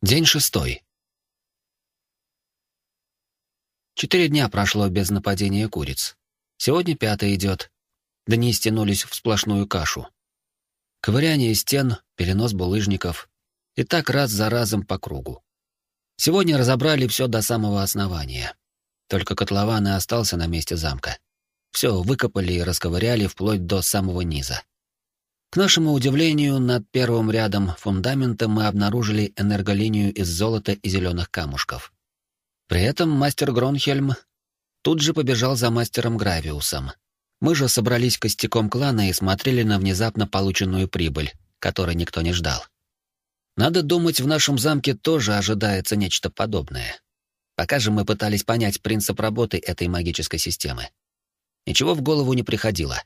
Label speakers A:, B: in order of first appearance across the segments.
A: День шестой. Четыре дня прошло без нападения куриц. Сегодня пятый идет. Дни стянулись в сплошную кашу. Ковыряние стен, перенос булыжников. И так раз за разом по кругу. Сегодня разобрали все до самого основания. Только котлован и остался на месте замка. Все выкопали и расковыряли вплоть до самого низа. К нашему удивлению, над первым рядом фундамента мы обнаружили энерголинию из золота и зеленых камушков. При этом мастер Гронхельм тут же побежал за мастером Гравиусом. Мы же собрались костяком клана и смотрели на внезапно полученную прибыль, которой никто не ждал. Надо думать, в нашем замке тоже ожидается нечто подобное. Пока же мы пытались понять принцип работы этой магической системы. Ничего в голову не приходило.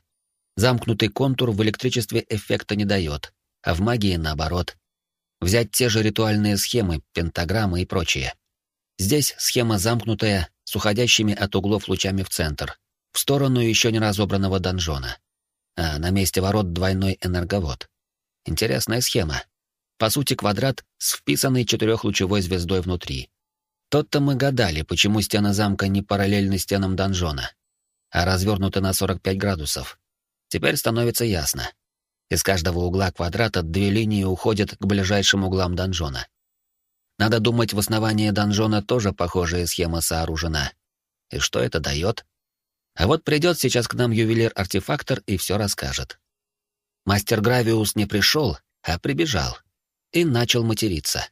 A: Замкнутый контур в электричестве эффекта не дает, а в магии наоборот. Взять те же ритуальные схемы, пентаграммы и прочее. Здесь схема замкнутая, с уходящими от углов лучами в центр, в сторону еще не разобранного донжона. А на месте ворот двойной энерговод. Интересная схема. По сути, квадрат с вписанной четырехлучевой звездой внутри. Тот-то мы гадали, почему стены замка не параллельны стенам донжона, а развернуты на 45 градусов. Теперь становится ясно. Из каждого угла квадрата две линии уходят к ближайшим углам донжона. Надо думать, в основании донжона тоже похожая схема сооружена. И что это дает? А вот придет сейчас к нам ювелир-артефактор и все расскажет. Мастер Гравиус не пришел, а прибежал. И начал материться.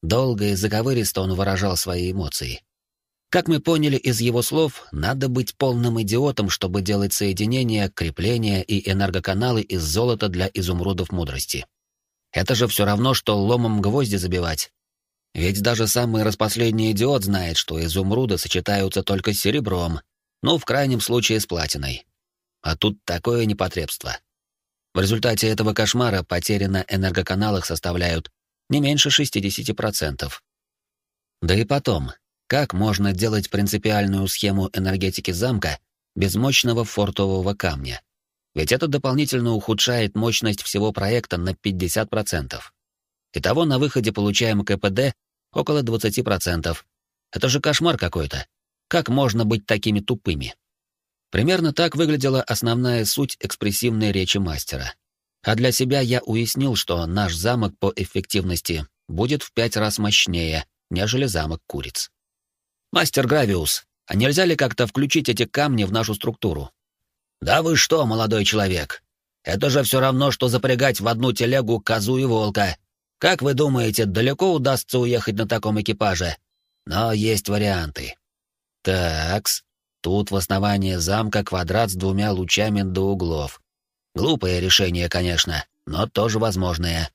A: Долго и заковыристо он выражал свои эмоции. Как мы поняли из его слов, надо быть полным идиотом, чтобы делать соединения, крепления и энергоканалы из золота для изумрудов мудрости. Это же все равно, что ломом гвозди забивать. Ведь даже самый распоследний идиот знает, что изумруды сочетаются только с серебром, ну, в крайнем случае, с платиной. А тут такое непотребство. В результате этого кошмара потери на энергоканалах составляют не меньше 60%. Да и потом, как можно делать принципиальную схему энергетики замка без мощного фортового камня? Ведь это дополнительно ухудшает мощность всего проекта на 50%. Итого на выходе получаем КПД около 20%. Это же кошмар какой-то. Как можно быть такими тупыми? Примерно так выглядела основная суть экспрессивной речи мастера. А для себя я уяснил, что наш замок по эффективности будет в пять раз мощнее, нежели замок куриц. «Мастер Гравиус, а нельзя ли как-то включить эти камни в нашу структуру?» «Да вы что, молодой человек? Это же все равно, что запрягать в одну телегу козу и волка. Как вы думаете, далеко удастся уехать на таком экипаже? Но есть варианты». «Такс, тут в основании замка квадрат с двумя лучами до углов. Глупое решение, конечно, но тоже возможное.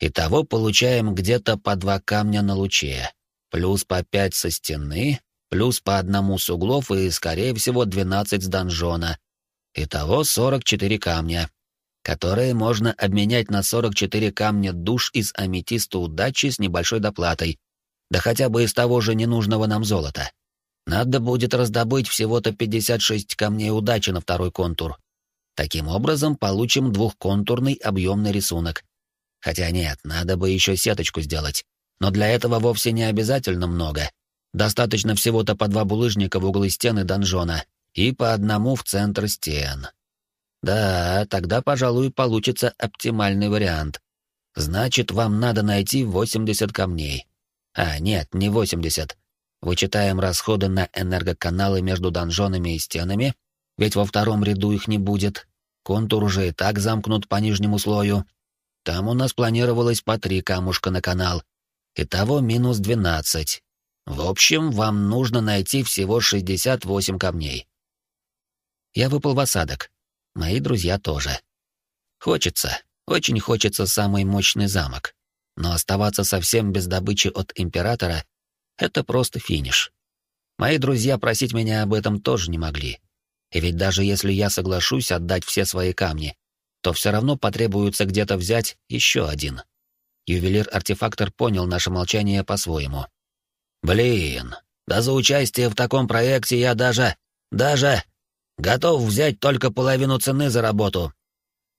A: Итого получаем где-то по два камня на луче плюс по пять со стены, плюс по одному с углов и, скорее всего, двенадцать с донжона. Итого сорок четыре камня, которые можно обменять на сорок четыре камня душ из аметиста удачи с небольшой доплатой, да хотя бы из того же ненужного нам золота. Надо будет раздобыть всего-то 56 камней удачи на второй контур. Таким образом, получим двухконтурный объемный рисунок. Хотя нет, надо бы еще сеточку сделать. Но для этого вовсе не обязательно много. Достаточно всего-то по два булыжника в углы стены донжона и по одному в центр стен. Да, тогда, пожалуй, получится оптимальный вариант. Значит, вам надо найти 80 камней. А, нет, не 80. Вычитаем расходы на энергоканалы между донжонами и стенами, ведь во втором ряду их не будет. Контур уже и так замкнут по нижнему слою. Там у нас планировалось по три камушка на канал, Итого минус 12. В общем, вам нужно найти всего 68 камней. Я выпал в осадок. Мои друзья тоже. Хочется, очень хочется самый мощный замок. Но оставаться совсем без добычи от Императора — это просто финиш. Мои друзья просить меня об этом тоже не могли. И ведь даже если я соглашусь отдать все свои камни, то все равно потребуется где-то взять еще один. Ювелир-артефактор понял наше молчание по-своему. «Блин, да за участие в таком проекте я даже... даже... готов взять только половину цены за работу.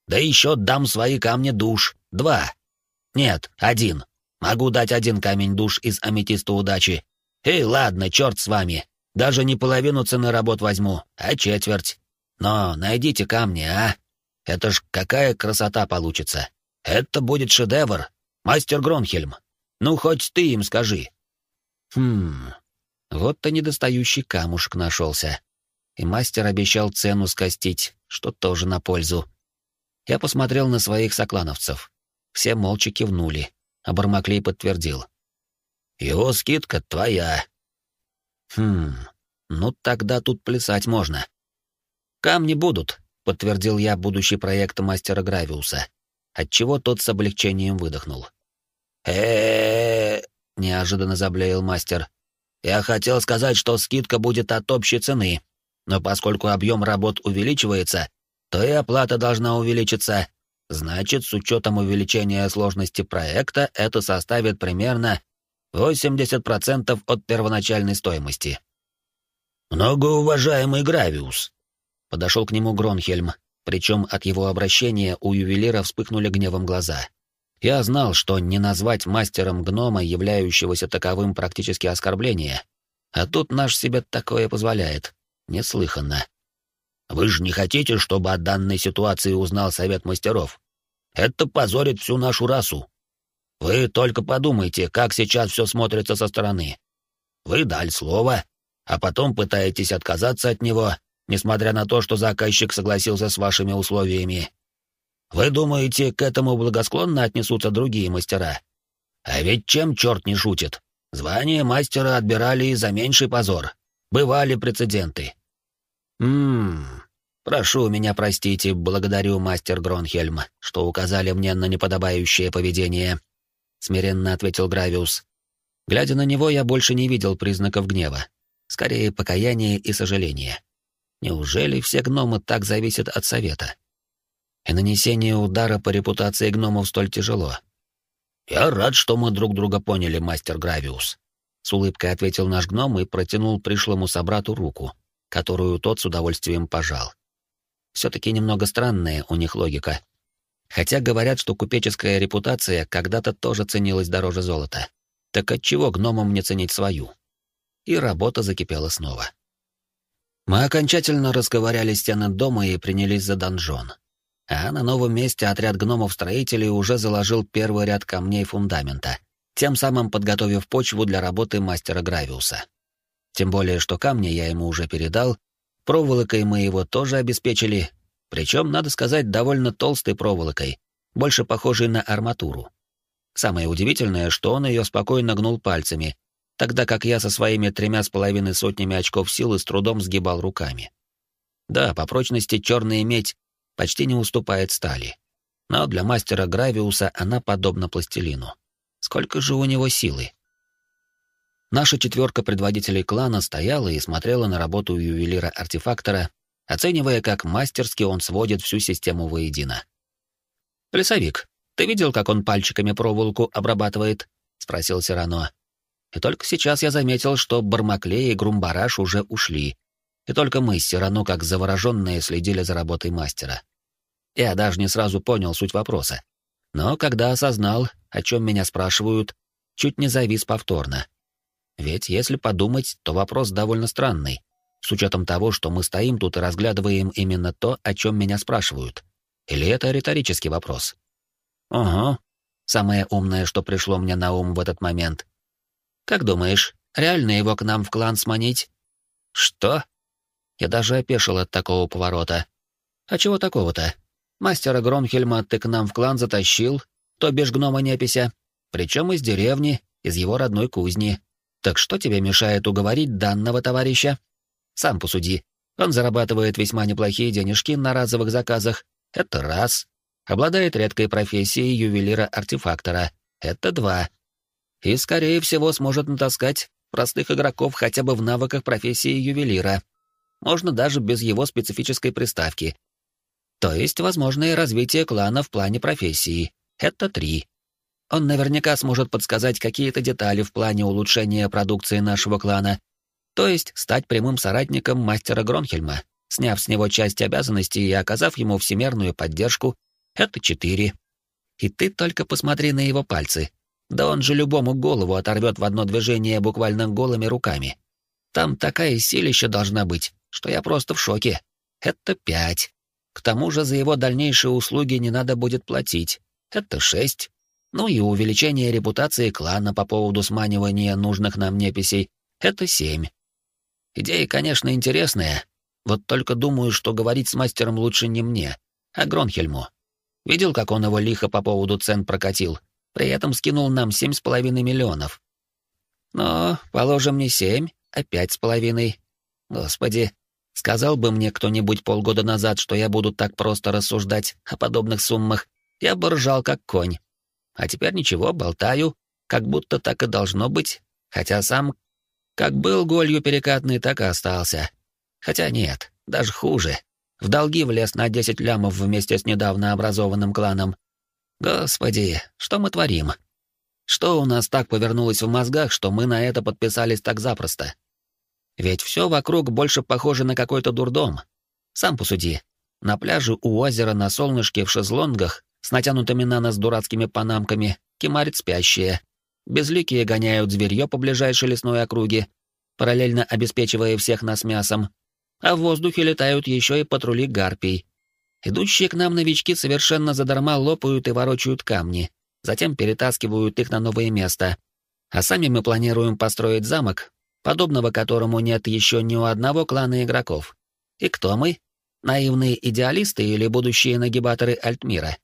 A: Да еще дам свои камни душ. Два. Нет, один. Могу дать один камень душ из аметиста удачи. Эй, ладно, черт с вами. Даже не половину цены работ возьму, а четверть. Но найдите камни, а? Это ж какая красота получится. Это будет шедевр. Мастер Гронхельм. Ну, хоть ты им скажи. Хм, вот-то недостающий камушек нашелся. И мастер обещал цену скостить, что тоже на пользу. Я посмотрел на своих соклановцев. Все молча кивнули, а Бармаклей подтвердил. «Его скидка твоя». «Хм, ну тогда тут плясать можно». «Камни будут», — подтвердил я будущий проект мастера Гравиуса, отчего тот с облегчением выдохнул. э неожиданно заблеял мастер. «Я хотел сказать, что скидка будет от общей цены, но поскольку объем работ увеличивается, то и оплата должна увеличиться. Значит, с учетом увеличения сложности проекта это составит примерно 80% от первоначальной стоимости. «Многоуважаемый Гравиус», — подошел к нему Гронхельм, причем от его обращения у ювелира вспыхнули гневом глаза. Я знал, что не назвать мастером гнома, являющегося таковым практически оскорбление, а тут наш себе такое позволяет. Неслыханно. Вы же не хотите, чтобы о данной ситуации узнал совет мастеров? Это позорит всю нашу расу. Вы только подумайте, как сейчас все смотрится со стороны. Вы дали слово, а потом пытаетесь отказаться от него, несмотря на то, что заказчик согласился с вашими условиями. Вы думаете, к этому благосклонно отнесутся другие мастера? А ведь чем черт не шутит? Звание мастера отбирали за меньший позор. Бывали прецеденты. «Ммм, прошу меня простите, благодарю, мастер Гронхельм, что указали мне на неподобающее поведение», — смиренно ответил Гравиус. Глядя на него, я больше не видел признаков гнева. Скорее, покаяние и сожаление. Неужели все гномы так зависят от совета? И нанесение удара по репутации гномов столь тяжело. «Я рад, что мы друг друга поняли, мастер Гравиус», — с улыбкой ответил наш гном и протянул пришлому собрату руку, которую тот с удовольствием пожал. Все-таки немного странная у них логика. Хотя говорят, что купеческая репутация когда-то тоже ценилась дороже золота. Так отчего гномам не ценить свою? И работа закипела снова. Мы окончательно расковыряли стены дома и принялись за донжон. А на новом месте отряд гномов-строителей уже заложил первый ряд камней фундамента, тем самым подготовив почву для работы мастера Гравиуса. Тем более, что камни я ему уже передал, проволокой мы его тоже обеспечили, причем, надо сказать, довольно толстой проволокой, больше похожей на арматуру. Самое удивительное, что он ее спокойно гнул пальцами, тогда как я со своими тремя с половиной сотнями очков силы с трудом сгибал руками. Да, по прочности черная медь почти не уступает стали. Но для мастера Гравиуса она подобна пластилину. Сколько же у него силы? Наша четверка предводителей клана стояла и смотрела на работу ювелира-артефактора, оценивая, как мастерски он сводит всю систему воедино. «Лесовик, ты видел, как он пальчиками проволоку обрабатывает?» — спросил Сирано. И только сейчас я заметил, что Бармаклей и Грумбараш уже ушли, и только мы с Сирано, как завороженные, следили за работой мастера. Я даже не сразу понял суть вопроса. Но когда осознал, о чем меня спрашивают, чуть не завис повторно — ведь если подумать, то вопрос довольно странный, с учетом того, что мы стоим тут и разглядываем именно то, о чем меня спрашивают. Или это риторический вопрос? Ага. Самое умное, что пришло мне на ум в этот момент. Как думаешь, реально его к нам в клан сманить? Что? Я даже опешил от такого поворота. А чего такого-то? Мастера Гронхельма ты к нам в клан затащил, то бишь гнома непися, причем из деревни, из его родной кузни. Так что тебе мешает уговорить данного товарища? Сам посуди. Он зарабатывает весьма неплохие денежки на разовых заказах. Это раз. Обладает редкой профессией ювелира-артефактора. Это два. И, скорее всего, сможет натаскать простых игроков хотя бы в навыках профессии ювелира. Можно даже без его специфической приставки. То есть возможное развитие клана в плане профессии. Это три. Он наверняка сможет подсказать какие-то детали в плане улучшения продукции нашего клана, то есть стать прямым соратником мастера Гронхельма, сняв с него часть обязанностей и оказав ему всемерную поддержку. Это четыре. И ты только посмотри на его пальцы. Да он же любому голову оторвет в одно движение буквально голыми руками. Там такая силища должна быть, что я просто в шоке. Это пять. К тому же за его дальнейшие услуги не надо будет платить. Это шесть. Ну и увеличение репутации клана по поводу сманивания нужных нам неписей — это семь. Идея, конечно, интересная, вот только думаю, что говорить с мастером лучше не мне, а Гронхельму. Видел, как он его лихо по поводу цен прокатил, при этом скинул нам семь с половиной миллионов. Но, положим, не семь, а пять с половиной. Господи, сказал бы мне кто-нибудь полгода назад, что я буду так просто рассуждать о подобных суммах, я бы ржал как конь. А теперь ничего, болтаю, как будто так и должно быть, хотя сам как был голью перекатный, так и остался. Хотя нет, даже хуже. В долги влез на 10 лямов вместе с недавно образованным кланом. Господи, что мы творим? Что у нас так повернулось в мозгах, что мы на это подписались так запросто? Ведь все вокруг больше похоже на какой-то дурдом. Сам посуди. На пляже у озера на солнышке в шезлонгах с натянутыми на нас дурацкими панамками, кемарит спящие. Безликие гоняют зверье по ближайшей лесной округе, параллельно обеспечивая всех нас мясом, а в воздухе летают еще и патрули гарпий. Идущие к нам новички совершенно задарма лопают и ворочают камни, затем перетаскивают их на новое место. А сами мы планируем построить замок, подобного которому нет еще ни у одного клана игроков. И кто мы? Наивные идеалисты или будущие нагибаторы Альтмира?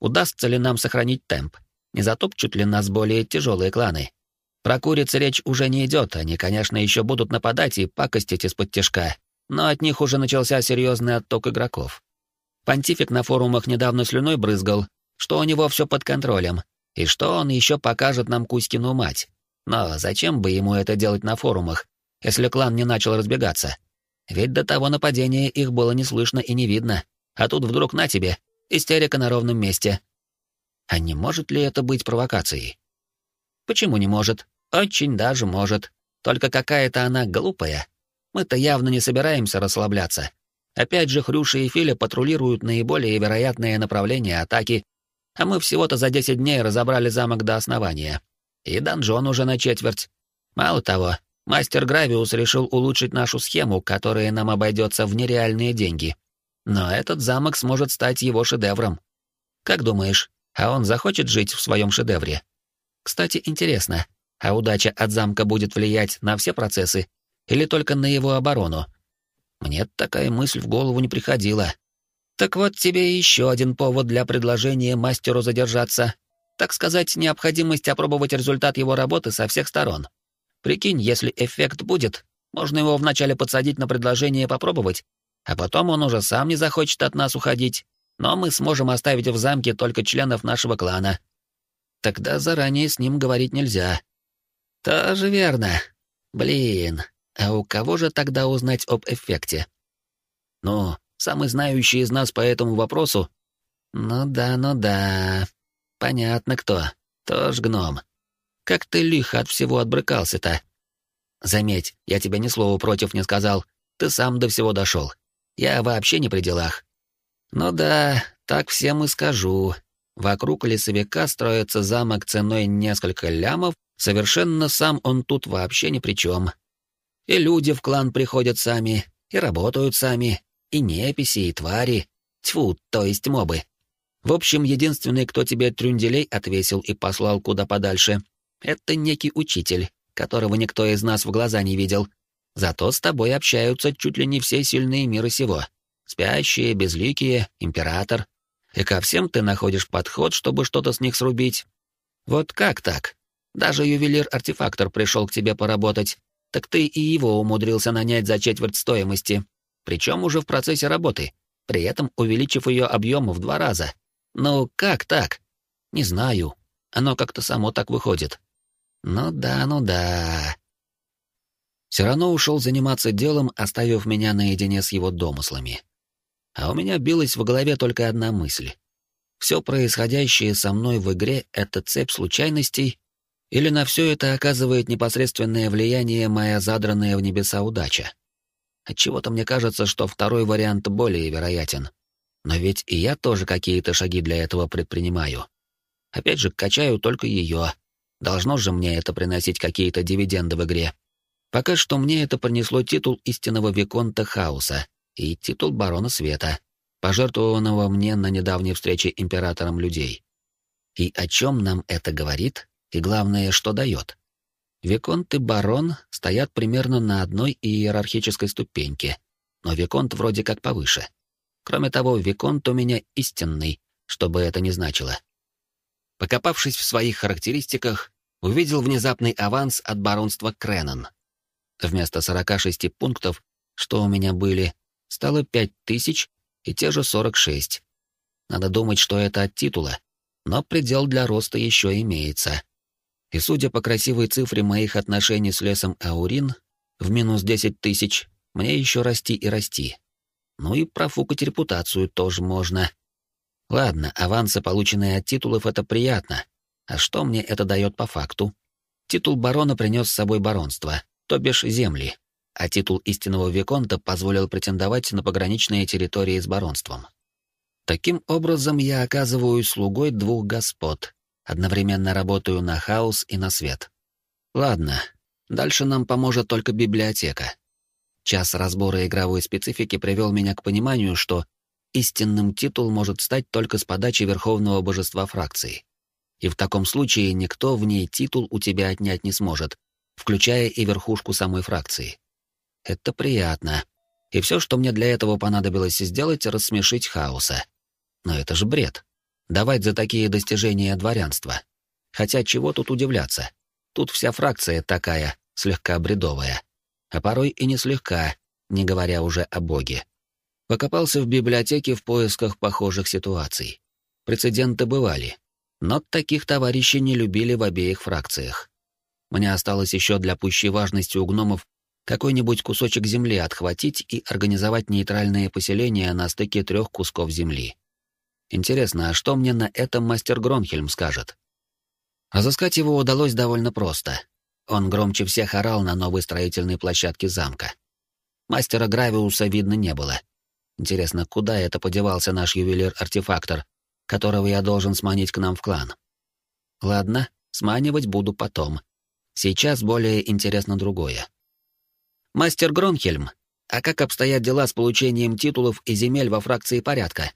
A: Удастся ли нам сохранить темп? Не затопчут ли нас более тяжелые кланы? Про куриц речь уже не идет, они, конечно, еще будут нападать и пакостить из-под тяжка, но от них уже начался серьезный отток игроков. Понтифик на форумах недавно слюной брызгал, что у него все под контролем, и что он еще покажет нам Кузькину мать. Но зачем бы ему это делать на форумах, если клан не начал разбегаться? Ведь до того нападения их было не слышно и не видно, а тут вдруг на тебе, Истерика на ровном месте. А не может ли это быть провокацией? Почему не может? Очень даже может. Только какая-то она глупая. Мы-то явно не собираемся расслабляться. Опять же, Хрюша и Филя патрулируют наиболее вероятные направления атаки, а мы всего-то за 10 дней разобрали замок до основания. И донжон уже на четверть. Мало того, мастер Гравиус решил улучшить нашу схему, которая нам обойдется в нереальные деньги. Но этот замок сможет стать его шедевром. Как думаешь, а он захочет жить в своем шедевре? Кстати, интересно, а удача от замка будет влиять на все процессы или только на его оборону? Мне такая мысль в голову не приходила. Так вот тебе еще один повод для предложения мастеру задержаться. Так сказать, необходимость опробовать результат его работы со всех сторон. Прикинь, если эффект будет, можно его вначале подсадить на предложение попробовать, а потом он уже сам не захочет от нас уходить, но мы сможем оставить в замке только членов нашего клана. Тогда заранее с ним говорить нельзя. Тоже верно. Блин, а у кого же тогда узнать об эффекте? Ну, самый знающий из нас по этому вопросу? Ну да, ну да. Понятно кто. Тоже гном. Как ты лихо от всего отбрыкался-то. Заметь, я тебе ни слова против не сказал. Ты сам до всего дошел. Я вообще не при делах. Ну да, так всем и скажу. Вокруг лесовика строится замок ценой несколько лямов, совершенно сам он тут вообще ни при чем. И люди в клан приходят сами, и работают сами, и неписи, и твари. Тьфу, то есть мобы. В общем, единственный, кто тебе трюнделей отвесил и послал куда подальше, это некий учитель, которого никто из нас в глаза не видел, Зато с тобой общаются чуть ли не все сильные мира сего. Спящие, безликие, император. И ко всем ты находишь подход, чтобы что-то с них срубить. Вот как так? Даже ювелир-артефактор пришел к тебе поработать, так ты и его умудрился нанять за четверть стоимости, причем уже в процессе работы, при этом увеличив ее объем в два раза. Ну как так? Не знаю. Оно как-то само так выходит. Ну да, ну да. Все равно ушел заниматься делом, оставив меня наедине с его домыслами. А у меня билась в голове только одна мысль. Все происходящее со мной в игре — это цепь случайностей, или на все это оказывает непосредственное влияние моя задранная в небеса удача? Отчего-то мне кажется, что второй вариант более вероятен. Но ведь и я тоже какие-то шаги для этого предпринимаю. Опять же, качаю только ее. Должно же мне это приносить какие-то дивиденды в игре. Пока что мне это принесло титул истинного Виконта Хаоса и титул Барона Света, пожертвованного мне на недавней встрече императором людей. И о чем нам это говорит, и главное, что дает? Виконт и Барон стоят примерно на одной иерархической ступеньке, но Виконт вроде как повыше. Кроме того, Виконт у меня истинный, что бы это ни значило. Покопавшись в своих характеристиках, увидел внезапный аванс от баронства Креннон. Вместо 46 пунктов, что у меня были, стало 5000 и те же 46. Надо думать, что это от титула, но предел для роста еще имеется. И судя по красивой цифре моих отношений с лесом Аурин, в минус 10 тысяч, мне еще расти и расти. Ну и профукать репутацию тоже можно. Ладно, авансы, полученные от титулов, это приятно. А что мне это дает по факту? Титул барона принес с собой баронство, то бишь земли, а титул истинного виконта позволил претендовать на пограничные территории с баронством. Таким образом, я оказываюсь слугой двух господ, одновременно работаю на хаос и на свет. Ладно, дальше нам поможет только библиотека. Час разбора игровой специфики привел меня к пониманию, что истинным титул может стать только с подачи верховного божества фракции. И в таком случае никто в ней титул у тебя отнять не сможет, включая и верхушку самой фракции. Это приятно. И все, что мне для этого понадобилось сделать, рассмешить хаоса. Но это же бред. Давать за такие достижения дворянства. Хотя чего тут удивляться? Тут вся фракция такая, слегка бредовая. А порой и не слегка, не говоря уже о боге. Покопался в библиотеке в поисках похожих ситуаций. Прецеденты бывали, но таких товарищей не любили в обеих фракциях. Мне осталось еще для пущей важности у гномов какой-нибудь кусочек земли отхватить и организовать нейтральное поселение на стыке трех кусков земли. Интересно, а что мне на этом мастер Гронхельм скажет? Разыскать его удалось довольно просто. Он громче всех орал на новой строительной площадке замка. Мастера Гравиуса видно не было. Интересно, куда это подевался наш ювелир-артефактор, которого я должен сманить к нам в клан? Ладно, сманивать буду потом. Сейчас более интересно другое. Мастер Гронхельм, а как обстоят дела с получением титулов и земель во фракции порядка?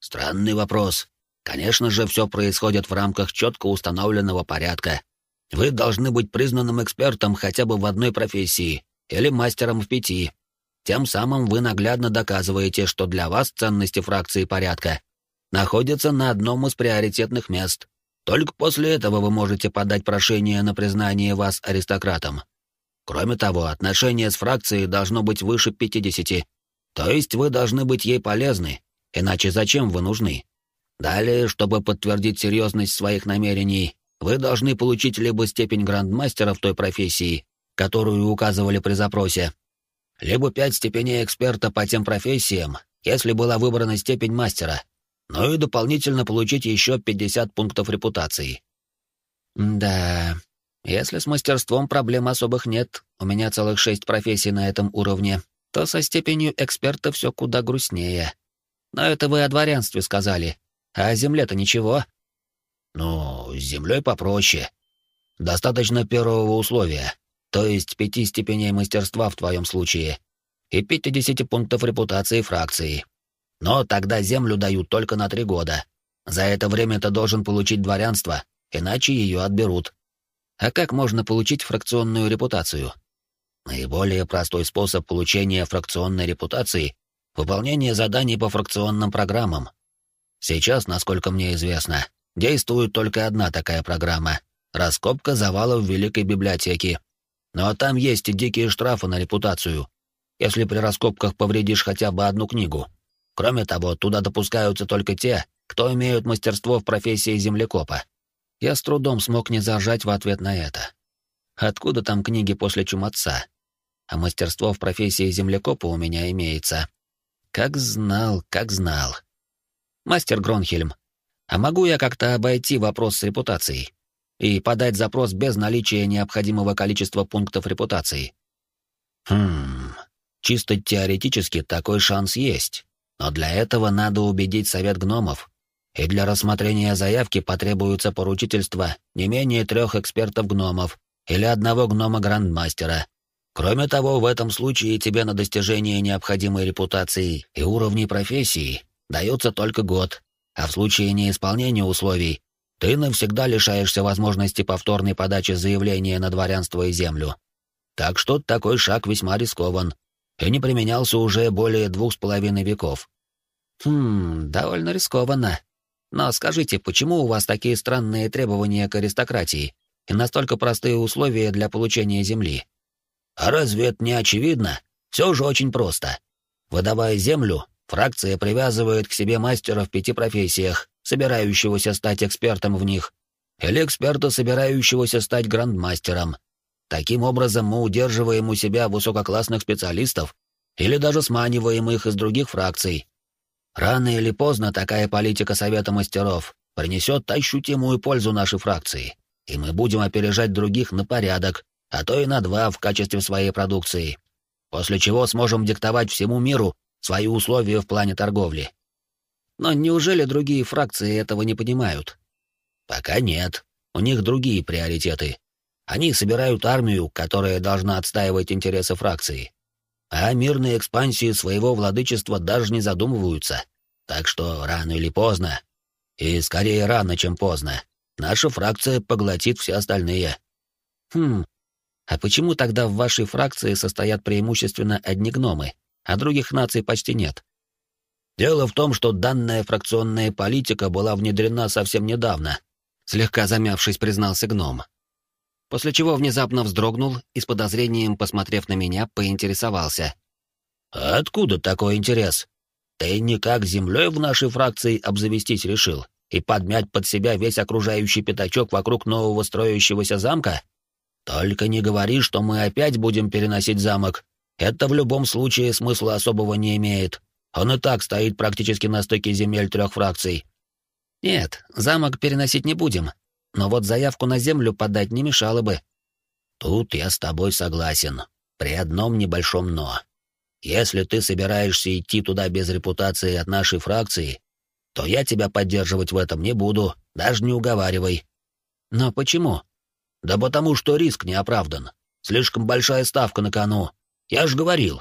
B: Странный вопрос. Конечно же, все происходит в рамках четко установленного порядка. Вы должны быть признанным экспертом хотя бы в одной профессии или мастером в пяти. Тем самым вы наглядно доказываете, что для вас ценности фракции порядка находятся на одном из приоритетных мест. Только после этого вы можете подать прошение на признание вас аристократом. Кроме того, отношение с фракцией должно быть выше 50, то есть вы должны быть ей полезны, иначе зачем вы нужны? Далее, чтобы подтвердить серьезность своих намерений, вы должны получить либо степень грандмастера в той профессии, которую указывали при запросе, либо пять степеней эксперта по тем профессиям, если была выбрана степень мастера, ну и дополнительно получить еще 50 пунктов репутации.
A: Да, если с мастерством проблем особых нет, у меня целых шесть профессий на этом уровне, то со степенью эксперта все куда грустнее. Но это вы о дворянстве сказали, а о земле-то ничего.
B: Ну, с землей попроще. Достаточно первого условия, то есть пяти степеней мастерства в твоем случае, и 50 пунктов репутации фракции. Но тогда землю дают только на три года. За это время ты должен получить дворянство, иначе ее отберут.
A: А как можно получить фракционную репутацию?
B: Наиболее простой способ получения фракционной репутации — выполнение заданий по фракционным программам. Сейчас, насколько мне известно, действует только одна такая программа — раскопка завалов Великой Библиотеки но там есть и дикие штрафы на репутацию, если при раскопках повредишь хотя бы одну книгу. Кроме того, туда допускаются только те, кто имеют мастерство в профессии землекопа.
A: Я с трудом смог не зажать в ответ на это. Откуда там книги после чумаца? А мастерство в профессии землекопа у меня имеется. Как знал, как знал. Мастер Гронхельм, а могу я как-то обойти вопрос с репутацией? и подать запрос без наличия необходимого количества пунктов репутации.
B: Хм, чисто теоретически такой шанс есть, но для этого надо убедить совет гномов. и для рассмотрения заявки потребуется поручительство не менее трех экспертов-гномов или одного гнома-грандмастера. Кроме того, в этом случае тебе на достижение необходимой репутации и уровней профессии дается только год, а в случае неисполнения условий ты навсегда лишаешься возможности повторной подачи заявления на дворянство и землю. Так что такой шаг весьма рискован и не применялся уже более двух с половиной веков.
A: Хм, довольно рискованно. Но скажите, почему у вас такие странные требования к аристократии и настолько простые условия для получения земли?
B: А разве это не очевидно? Все же очень просто. Выдавая землю, фракция привязывает к себе мастера в пяти профессиях, собирающегося стать экспертом в них, или эксперта, собирающегося стать грандмастером. Таким образом мы удерживаем у себя высококлассных специалистов или даже сманиваем их из других фракций. Рано или поздно такая политика Совета мастеров принесет ощутимую пользу нашей фракции, и мы будем опережать других на порядок, а то и на два в качестве своей продукции, после чего сможем диктовать всему миру свои условия в плане торговли.
A: Но неужели другие фракции этого не понимают?
B: Пока нет. У них другие приоритеты. Они собирают армию, которая должна отстаивать интересы фракции. А о мирной экспансии своего владычества даже не задумываются. Так что рано или поздно, и скорее рано, чем поздно, наша фракция поглотит все остальные.
A: Хм, а почему тогда в вашей фракции состоят преимущественно одни гномы, а других наций почти нет?
B: Дело в том, что данная фракционная политика была внедрена совсем недавно, слегка замявшись, признался гном.
A: После чего внезапно вздрогнул и с подозрением, посмотрев на меня, поинтересовался.
B: «А откуда такой интерес? Ты никак землей в нашей фракции обзавестись решил и подмять под себя весь окружающий пятачок вокруг нового строящегося замка?» Только не говори, что мы опять будем переносить замок. Это в любом случае смысла особого не имеет. Он и так стоит практически на стыке земель трех фракций.
A: Нет, замок переносить не будем. Но вот заявку на землю подать не мешало бы.
B: Тут я с тобой согласен. При одном небольшом «но». Если ты собираешься идти туда без репутации от нашей фракции, то я тебя поддерживать в этом не буду, даже не уговаривай.
A: Но почему?
B: Да потому что риск не оправдан. Слишком большая ставка на кону. Я же говорил.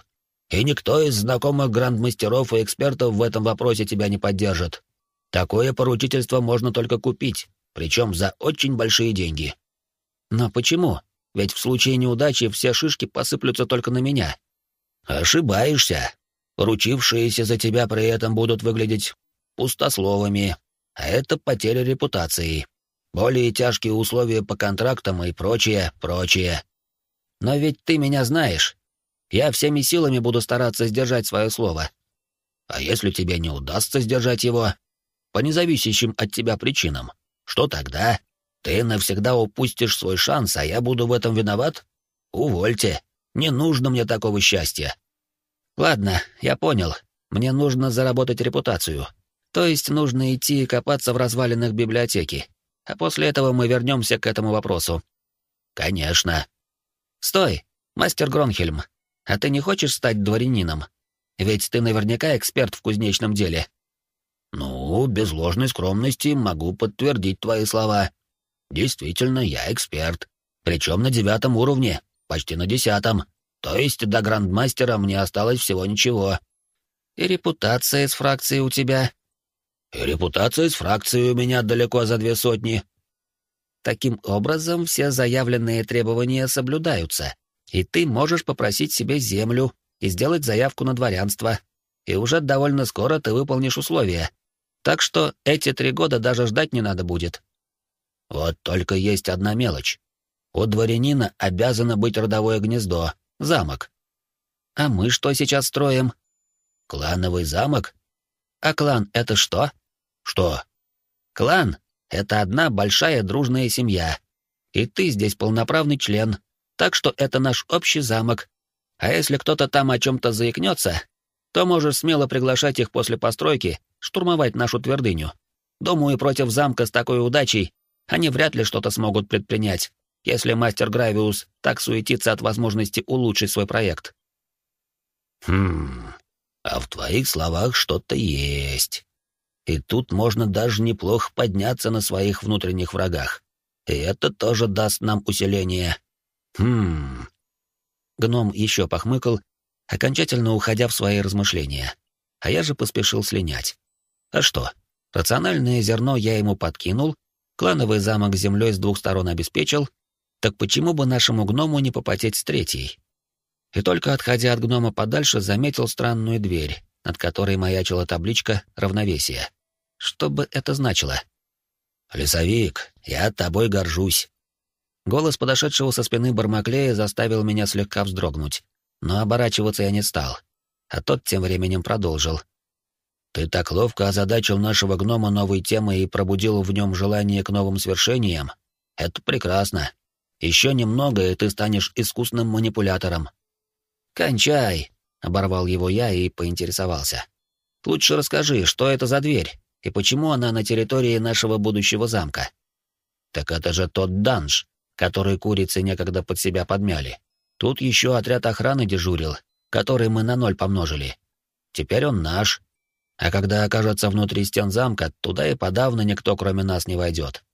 B: И никто из знакомых грандмастеров и экспертов в этом вопросе тебя не поддержит. Такое поручительство можно только купить, причем за очень большие деньги.
A: Но почему? Ведь в случае неудачи все шишки посыплются только на меня.
B: Ошибаешься. Поручившиеся за тебя при этом будут выглядеть пустословами, а это потеря репутации более тяжкие условия по контрактам и прочее, прочее.
A: Но ведь ты меня знаешь. Я всеми силами буду стараться сдержать свое слово.
B: А если тебе не удастся сдержать его, по независящим от тебя причинам, что тогда? Ты навсегда упустишь свой шанс, а я буду в этом виноват? Увольте. Не нужно мне такого счастья.
A: Ладно, я понял. Мне нужно заработать репутацию. То есть нужно идти и копаться в развалинах библиотеки а после этого мы вернемся к этому вопросу.
B: Конечно.
A: Стой, мастер Гронхельм, а ты не хочешь стать дворянином? Ведь ты наверняка эксперт в кузнечном деле.
B: Ну, без ложной скромности могу подтвердить твои слова. Действительно, я эксперт. Причем на девятом уровне, почти на десятом. То есть до грандмастера мне осталось всего ничего.
A: И репутация с фракцией у тебя
B: репутация с фракцией у меня далеко за две сотни.
A: Таким образом, все заявленные требования соблюдаются, и ты можешь попросить себе землю и сделать заявку на дворянство, и уже довольно скоро ты выполнишь условия. Так что эти три года даже ждать не надо будет.
B: Вот только есть одна мелочь. У дворянина обязано быть родовое гнездо, замок.
A: А мы что сейчас строим?
B: Клановый замок?
A: А клан — это что?
B: Что?
A: Клан — это одна большая дружная семья. И ты здесь полноправный член, так что это наш общий замок. А если кто-то там о чем-то заикнется, то можешь смело приглашать их после постройки штурмовать нашу твердыню. Думаю, против замка с такой удачей они вряд ли что-то смогут предпринять, если мастер Гравиус так суетится от возможности улучшить свой проект.
B: Хм, а в твоих словах что-то есть. И тут можно даже неплохо подняться на своих внутренних врагах. И это тоже даст нам усиление. Хм.
A: Гном еще похмыкал, окончательно уходя в свои размышления. А я же поспешил слинять. А что? Рациональное зерно я ему подкинул, клановый замок землей с двух сторон обеспечил, так почему бы нашему гному не попотеть с третьей? И только отходя от гнома подальше, заметил странную дверь, над которой маячила табличка «Равновесие». Что бы это значило?
B: «Лесовик, я тобой горжусь».
A: Голос подошедшего со спины Бармаклея заставил меня слегка вздрогнуть, но оборачиваться я не стал, а тот тем временем продолжил.
B: «Ты так ловко озадачил нашего гнома новой темой и пробудил в нем желание к новым свершениям. Это прекрасно. Еще немного, и ты станешь искусным манипулятором».
A: «Кончай!» — оборвал его я и поинтересовался. «Лучше расскажи, что это за дверь?» И почему она на территории нашего будущего замка?
B: Так это же тот данж, который курицы некогда под себя подмяли. Тут еще отряд охраны дежурил, который мы на ноль помножили. Теперь он наш. А когда окажется внутри стен замка, туда и подавно никто, кроме нас, не войдет.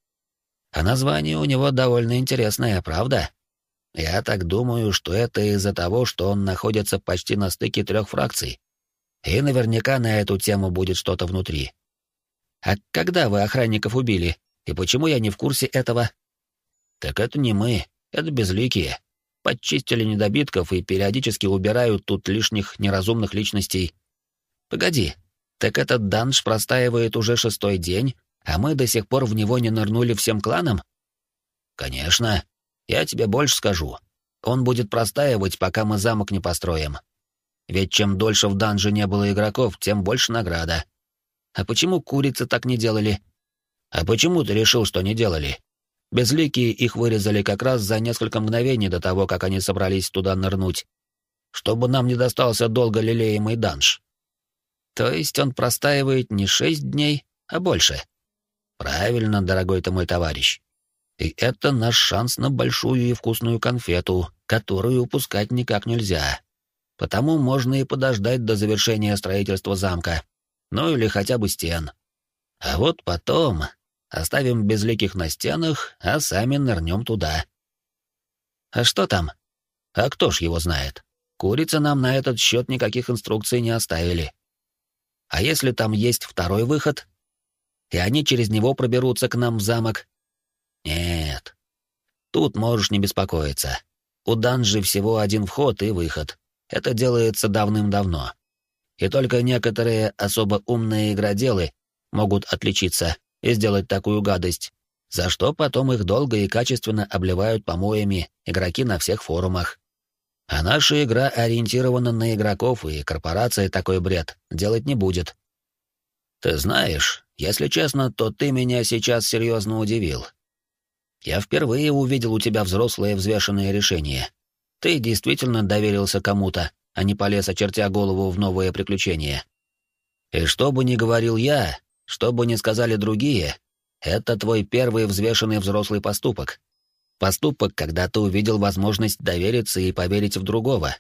B: А название у него довольно интересное, правда? Я так думаю, что это из-за того, что он находится почти на стыке трех фракций. И наверняка на эту тему будет что-то внутри. А когда вы охранников убили? И почему я не в курсе этого? Так это не мы, это безликие. Подчистили недобитков и периодически убирают тут лишних неразумных личностей. Погоди, так этот данж простаивает уже шестой день, а мы до сих пор в него не нырнули всем кланам? Конечно. Я тебе больше скажу. Он будет простаивать, пока мы замок не построим. Ведь чем дольше в данже не было игроков, тем больше награда. А почему курицы так не делали? А почему ты решил, что не делали? Безликие их вырезали как раз за несколько мгновений до того, как они собрались туда нырнуть. Чтобы нам не достался долго лелеемый данж. То есть он простаивает не шесть дней, а больше. Правильно, дорогой ты мой товарищ. И это наш шанс на большую и вкусную конфету, которую упускать никак нельзя. Потому можно и подождать до завершения строительства замка ну или хотя бы стен. А вот потом оставим безликих на стенах, а сами нырнем туда. А что там? А кто ж его знает? Курицы нам на этот счет никаких инструкций не оставили. А если там есть второй выход? И они через него проберутся к нам в замок? Нет. Тут можешь не беспокоиться. У данжи всего один вход и выход. Это делается давным-давно и только некоторые особо умные игроделы могут отличиться и сделать такую гадость, за что потом их долго и качественно обливают помоями игроки на всех форумах. А наша игра ориентирована на игроков, и корпорация такой бред делать не будет. Ты знаешь, если честно, то ты меня сейчас серьезно удивил. Я впервые увидел у тебя взрослое взвешенное решение. Ты действительно доверился кому-то, а не полез, очертя голову в новые приключения. И что бы ни говорил я, что бы ни сказали другие, это твой первый взвешенный взрослый поступок. Поступок, когда ты увидел возможность довериться и поверить в другого.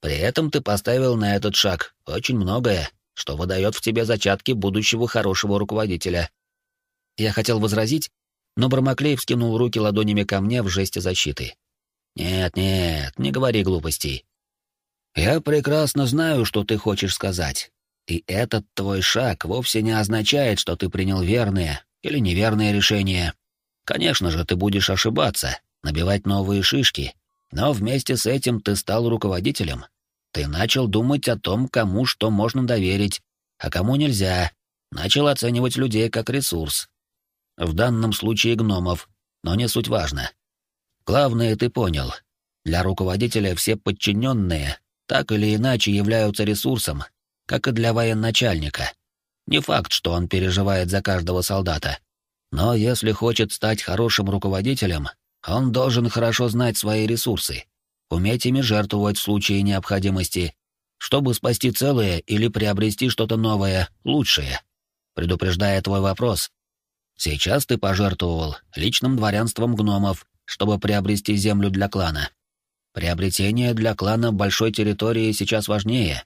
B: При этом ты поставил на этот шаг очень многое, что выдает в тебе зачатки будущего хорошего руководителя. Я хотел возразить, но Бармаклей вскинул руки ладонями ко мне в жесте защиты. «Нет, нет, не говори глупостей. Я прекрасно знаю, что ты хочешь сказать. И этот твой шаг вовсе не означает, что ты принял верное или неверное решение. Конечно же, ты будешь ошибаться, набивать новые шишки, но вместе с этим ты стал руководителем. Ты начал думать о том, кому что можно доверить, а кому нельзя. Начал оценивать людей как ресурс. В данном случае гномов, но не суть важно. Главное, ты понял. Для руководителя все подчиненные так или иначе являются ресурсом, как и для военачальника. Не факт, что он переживает за каждого солдата. Но если хочет стать хорошим руководителем, он должен хорошо знать свои ресурсы, уметь ими жертвовать в случае необходимости, чтобы спасти целое или приобрести что-то новое, лучшее. Предупреждая твой вопрос, сейчас ты пожертвовал личным дворянством гномов, чтобы приобрести землю для клана. Приобретение для клана большой территории сейчас важнее.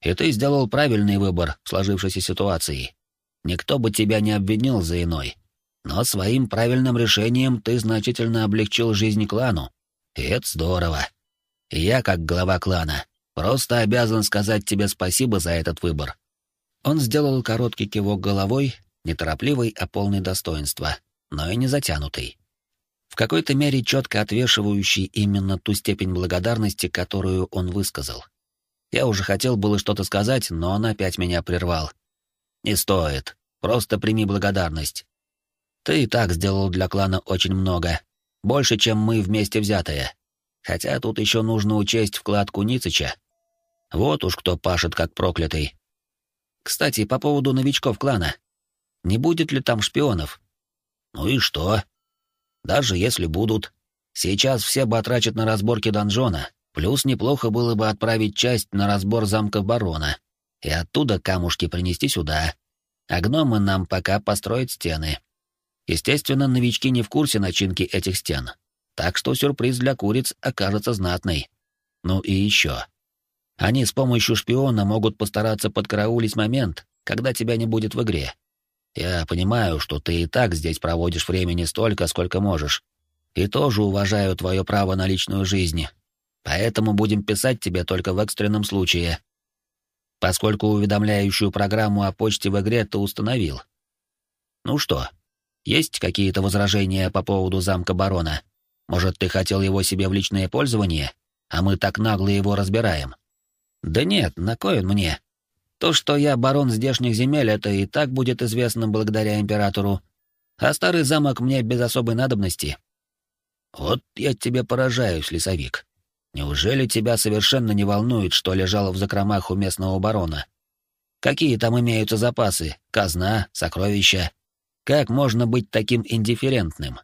B: И ты сделал правильный выбор в сложившейся ситуации. никто бы тебя не обвинил за иной. Но своим правильным решением ты значительно облегчил жизнь клану. И это здорово. И я, как глава клана, просто обязан сказать тебе спасибо за этот выбор. Он сделал короткий кивок головой, неторопливый, а полный достоинства, но и не затянутый. В какой-то мере четко отвешивающий именно ту степень благодарности, которую он высказал. Я уже хотел было что-то сказать, но он опять меня прервал. «Не стоит. Просто прими благодарность. Ты и так сделал для клана очень много. Больше, чем мы вместе взятые. Хотя тут еще нужно учесть вклад Куницыча. Вот уж кто пашет как проклятый. Кстати, по поводу новичков клана. Не будет ли там шпионов? Ну и что? Даже если будут. Сейчас все батрачат на разборке донжона, Плюс неплохо было бы отправить часть на разбор замка барона и оттуда камушки принести сюда. А гномы нам пока построят стены. Естественно, новички не в курсе начинки этих стен, так что сюрприз для куриц окажется знатный. Ну и еще. Они с помощью шпиона могут постараться подкараулить момент, когда тебя не будет в игре. Я понимаю, что ты и так здесь проводишь времени столько, сколько можешь, и тоже уважаю твое право на личную жизнь, Поэтому будем писать тебе только в экстренном случае. Поскольку уведомляющую программу о почте в игре ты установил. Ну что, есть какие-то возражения по поводу замка барона? Может, ты хотел его себе в личное пользование, а мы так нагло его разбираем? Да нет, на кой он мне? То, что я барон здешних земель, это и так будет известно благодаря императору. А старый замок мне без особой надобности. Вот я тебе поражаюсь, лесовик. Неужели тебя совершенно не волнует, что лежало в закромах у местного барона? Какие там имеются запасы, казна, сокровища? Как можно быть таким индифферентным?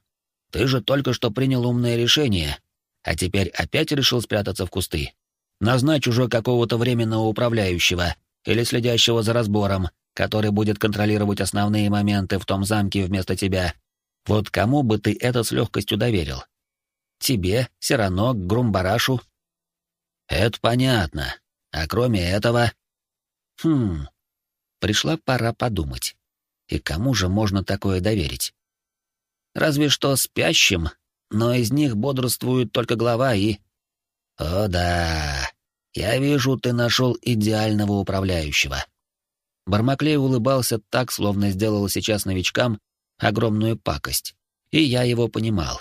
B: Ты же только что принял умное решение, а теперь опять решил спрятаться в кусты. Назначь уже какого-то временного управляющего или следящего за разбором, который будет контролировать основные моменты в том замке вместо тебя. Вот кому бы ты это с легкостью доверил? Тебе, Сирано, Грумбарашу? Это понятно. А кроме этого... Хм... Пришла пора подумать. И кому же можно такое доверить? Разве что спящим, но из них бодрствует только глава и... О да, я вижу, ты нашел идеального управляющего. Бармаклей улыбался так, словно сделал сейчас новичкам огромную пакость. И я его понимал.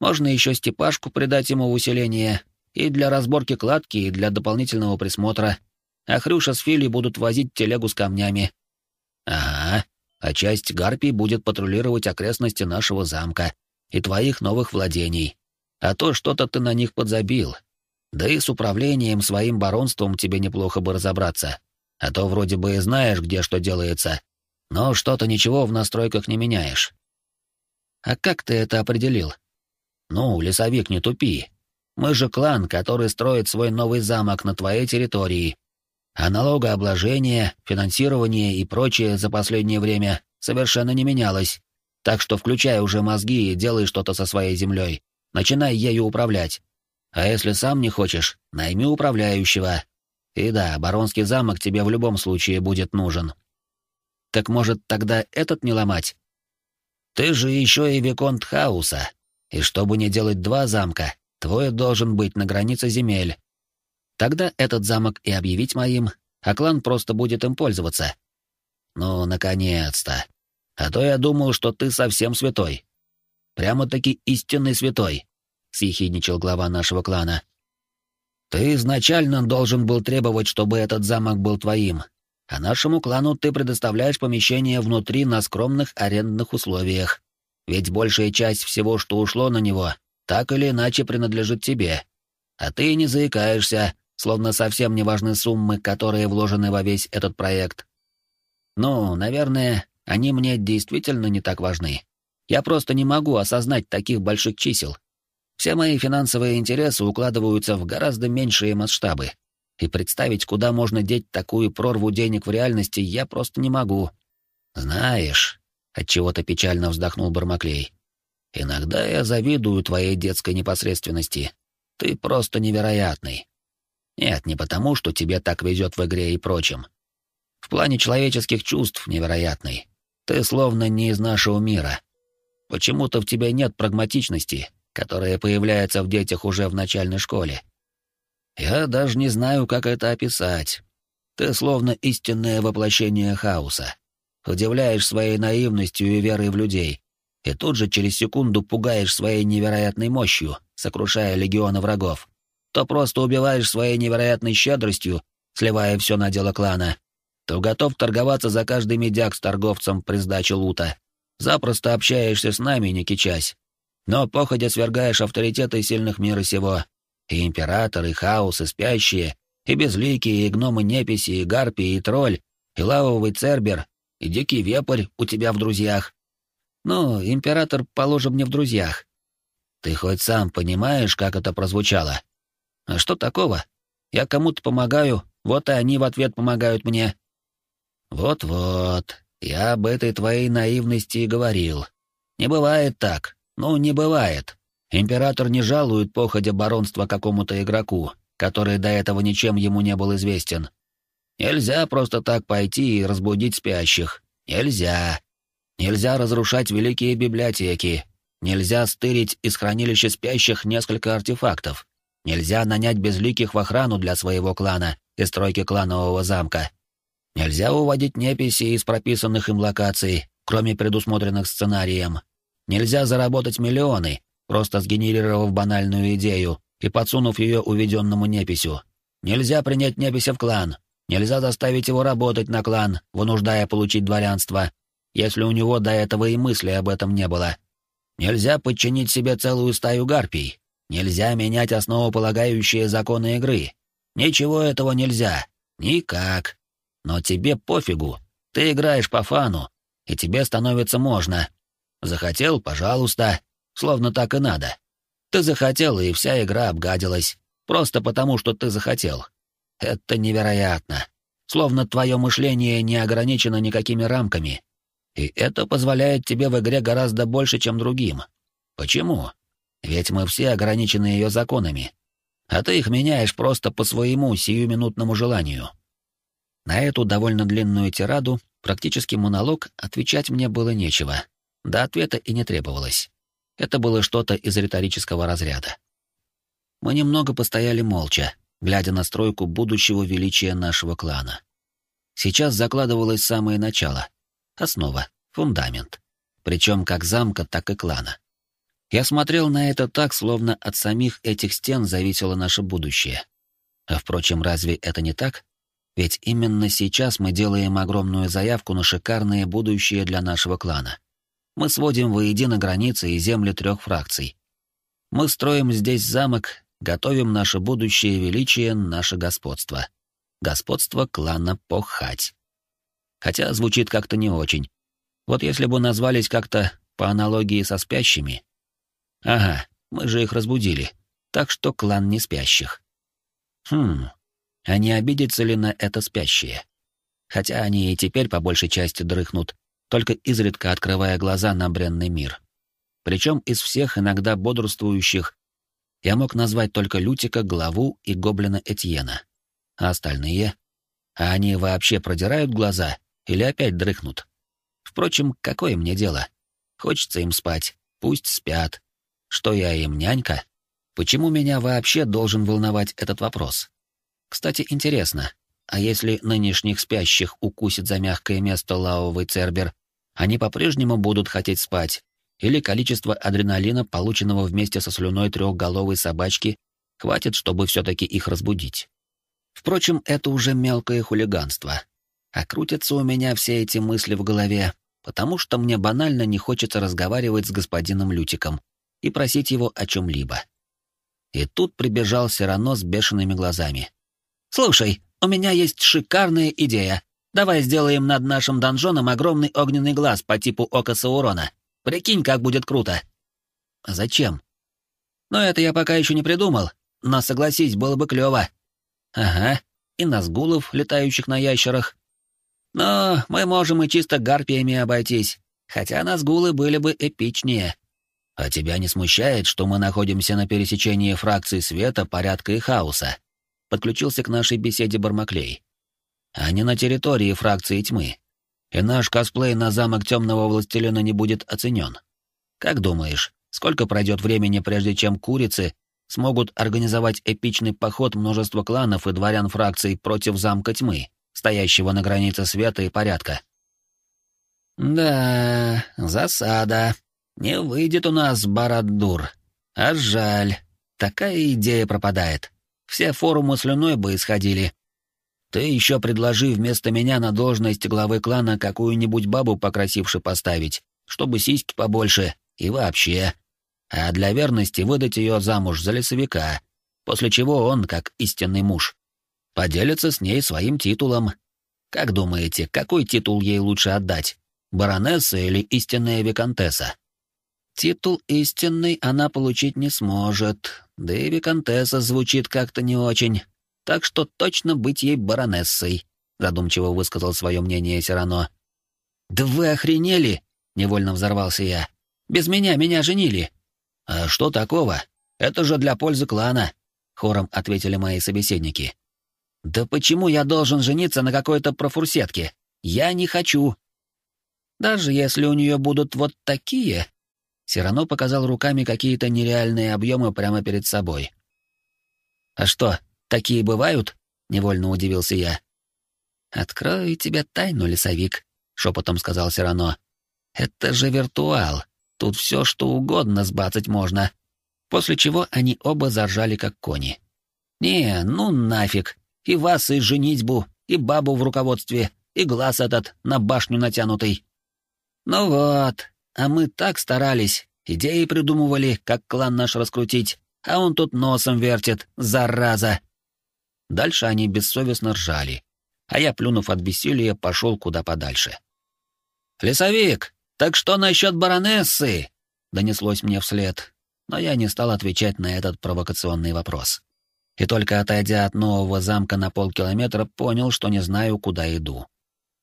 B: Можно еще Степашку придать ему усиление, и для разборки кладки, и для дополнительного присмотра. А Хрюша с Фили будут возить телегу с камнями. Ага, а часть гарпий будет патрулировать окрестности нашего замка и твоих новых владений. А то что-то ты на них подзабил. Да и с управлением своим баронством тебе неплохо бы разобраться. А то вроде бы и знаешь, где что делается, но что-то ничего в настройках не меняешь. А как ты это определил? «Ну, лесовик, не тупи. Мы же клан, который строит свой новый замок на твоей территории. А налогообложение, финансирование и прочее за последнее время совершенно не менялось. Так что включай уже мозги и делай что-то со своей землей. Начинай ею управлять. А если сам не хочешь, найми управляющего. И да, баронский замок тебе в любом случае будет нужен. Так может тогда этот не ломать? Ты же еще и Виконт Хауса, и чтобы не делать два замка, твой должен быть на границе земель. Тогда этот замок и объявить моим, а клан просто будет им пользоваться. Ну, наконец-то. А то я думал, что ты совсем святой. Прямо-таки истинный святой, — съехидничал глава нашего клана. Ты изначально должен был требовать, чтобы этот замок был твоим, а нашему клану ты предоставляешь помещение внутри на скромных арендных условиях. Ведь большая часть всего, что ушло на него, так или иначе принадлежит тебе. А ты не заикаешься, словно совсем не важны суммы, которые вложены во весь этот проект. Ну, наверное, они мне действительно не так важны. Я просто не могу осознать таких больших чисел. Все мои финансовые интересы укладываются в гораздо меньшие масштабы. И представить, куда можно деть такую прорву денег в реальности, я просто не могу. Знаешь, Отчего-то печально вздохнул Бармаклей. Иногда я завидую твоей детской непосредственности. Ты просто невероятный. Нет, не потому, что тебе так везет в игре и прочем.
A: В плане человеческих чувств невероятный. Ты словно не из нашего мира. Почему-то в тебе нет прагматичности, которая появляется в детях уже в начальной школе. Я даже не знаю, как это описать. Ты словно истинное воплощение хаоса. Удивляешь своей наивностью и верой в людей, и тут же через секунду пугаешь своей невероятной мощью, сокрушая легионы врагов. То просто убиваешь своей невероятной щедростью, сливая все на дело клана, то готов торговаться за каждый медяк с торговцем при сдаче лута. Запросто общаешься с нами, не кичась. Но походя свергаешь авторитеты сильных мира сего. И император, и хаос, и спящие, и безликие, и гномы-неписи, и гарпии, и тролль, и лавовый цербер, и дикий вепрь у тебя в друзьях. Ну, император, положим, мне в друзьях. Ты хоть сам понимаешь, как это прозвучало? А что такого? Я кому-то помогаю, вот и они в ответ помогают мне. Вот-вот, я об этой твоей наивности и говорил. Не бывает так. Ну, не бывает. Император не жалует походя баронства какому-то игроку, который до этого ничем ему не был известен. Нельзя просто так пойти и разбудить спящих. Нельзя. Нельзя разрушать великие библиотеки. Нельзя стырить из хранилища спящих несколько артефактов. Нельзя нанять безликих в охрану для своего клана и стройки кланового замка. Нельзя уводить неписи из прописанных им локаций, кроме предусмотренных сценарием. Нельзя заработать миллионы, просто сгенерировав банальную идею и подсунув ее уведенному неписю. Нельзя принять непися в клан. Нельзя заставить его работать на клан, вынуждая получить дворянство, если у него до этого и мысли об этом не было. Нельзя подчинить себе целую стаю гарпий. Нельзя менять основополагающие законы игры. Ничего этого нельзя. Никак. Но тебе пофигу. Ты играешь по фану, и тебе становится можно. Захотел — пожалуйста. Словно так и надо. Ты захотел, и вся игра обгадилась. Просто потому, что ты захотел. Это невероятно. Словно твое мышление не ограничено никакими рамками. И это позволяет тебе в игре гораздо больше, чем другим. Почему? Ведь мы все ограничены ее законами. А ты их меняешь просто по своему сиюминутному желанию. На эту довольно длинную тираду, практически монолог, отвечать мне было нечего. До ответа и не требовалось. Это было что-то из риторического разряда. Мы немного постояли молча, глядя на стройку будущего величия нашего клана. Сейчас закладывалось самое начало, основа, фундамент. Причем как замка, так и клана. Я смотрел на это так, словно от самих этих стен зависело наше будущее. А впрочем, разве это не так? Ведь именно сейчас мы делаем огромную заявку на шикарное будущее для нашего клана. Мы сводим воедино границы и земли трех фракций. Мы строим здесь замок, готовим наше будущее величие, наше господство. Господство клана Похать. Хотя звучит как-то не очень. Вот если бы назвались как-то по аналогии со спящими. Ага, мы же их разбудили. Так что клан не спящих. Хм, а не обидятся ли на это спящие? Хотя они и теперь по большей части дрыхнут, только изредка открывая глаза на бренный мир. Причем из всех иногда бодрствующих я мог назвать только Лютика, Главу и Гоблина Этьена. А остальные? А они вообще продирают глаза или опять дрыхнут? Впрочем, какое мне дело? Хочется им спать, пусть спят. Что я им, нянька? Почему меня вообще должен волновать этот вопрос? Кстати, интересно, а если нынешних спящих укусит за мягкое место лавовый цербер, они по-прежнему будут хотеть спать, или количество адреналина, полученного вместе со слюной трехголовой собачки, хватит, чтобы все-таки их разбудить. Впрочем, это уже мелкое хулиганство. А крутятся у меня все эти мысли в голове, потому что мне банально не хочется разговаривать с господином Лютиком и просить его о чем-либо. И тут прибежал Сирано с бешеными глазами. «Слушай, у меня есть шикарная идея. Давай сделаем над нашим донжоном огромный огненный глаз по типу ока Саурона. Прикинь, как будет круто». «Зачем?» «Ну, это я пока еще не придумал, но, согласись, было бы клево». «Ага, и назгулов, летающих на ящерах». «Но мы можем и чисто гарпиями обойтись, хотя назгулы были бы эпичнее». «А тебя не смущает, что мы находимся на пересечении фракций света, порядка и хаоса?» Подключился к нашей беседе Бармаклей. не на территории фракции тьмы. И наш косплей на замок темного властелина не будет оценен. Как думаешь, сколько пройдет времени, прежде чем курицы смогут организовать эпичный поход множества кланов и дворян фракций против замка тьмы, стоящего на границе света и порядка? Да, засада. Не выйдет у нас Барадур. А жаль. Такая идея пропадает. Все форумы слюной бы исходили. Ты еще предложи вместо меня на должность главы клана какую-нибудь бабу покрасивше поставить, чтобы сиськи побольше и вообще. А для верности выдать ее замуж за лесовика, после чего он, как истинный муж, поделится с ней своим титулом. Как думаете, какой титул ей лучше отдать? Баронесса или истинная виконтесса? Титул истинный она получить не сможет, да и виконтесса звучит как-то не очень, так что точно быть ей баронессой, задумчиво высказал свое мнение Сирано. Да вы охренели? невольно взорвался я. Без меня меня женили. А что такого? Это же для пользы клана, хором ответили мои собеседники. Да почему я должен жениться на какой-то профурсетке? Я не хочу. Даже если у нее будут вот такие, Сирано показал руками какие-то нереальные объемы прямо перед собой. «А что, такие бывают?» — невольно удивился я. «Открою тебе тайну, лесовик», — шепотом сказал Сирано. «Это же виртуал. Тут все, что угодно сбацать можно». После чего они оба заржали, как кони. «Не, ну нафиг. И вас, и женитьбу, и бабу в руководстве, и глаз этот на башню натянутый». «Ну вот, а мы так старались, идеи придумывали, как клан наш раскрутить, а он тут носом вертит, зараза. Дальше они бессовестно ржали, а я, плюнув от бессилия, пошел куда подальше. «Лесовик, так что насчет баронессы?» — донеслось мне вслед, но я не стал отвечать на этот провокационный вопрос. И только отойдя от нового замка на полкилометра, понял, что не знаю, куда иду.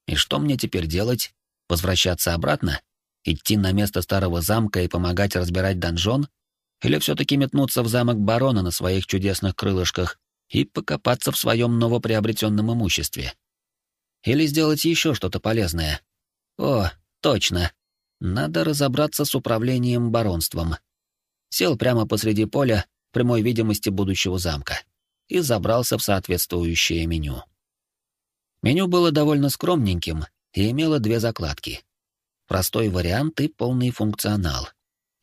A: И что мне теперь делать? Возвращаться обратно? Идти на место старого замка и помогать разбирать донжон? Или все-таки метнуться в замок барона на своих чудесных крылышках и покопаться в своем новоприобретенном имуществе? Или сделать еще что-то полезное? О, точно. Надо разобраться с управлением баронством. Сел прямо посреди поля прямой видимости будущего замка и забрался в соответствующее меню. Меню было довольно скромненьким и имело две закладки — Простой вариант и полный функционал.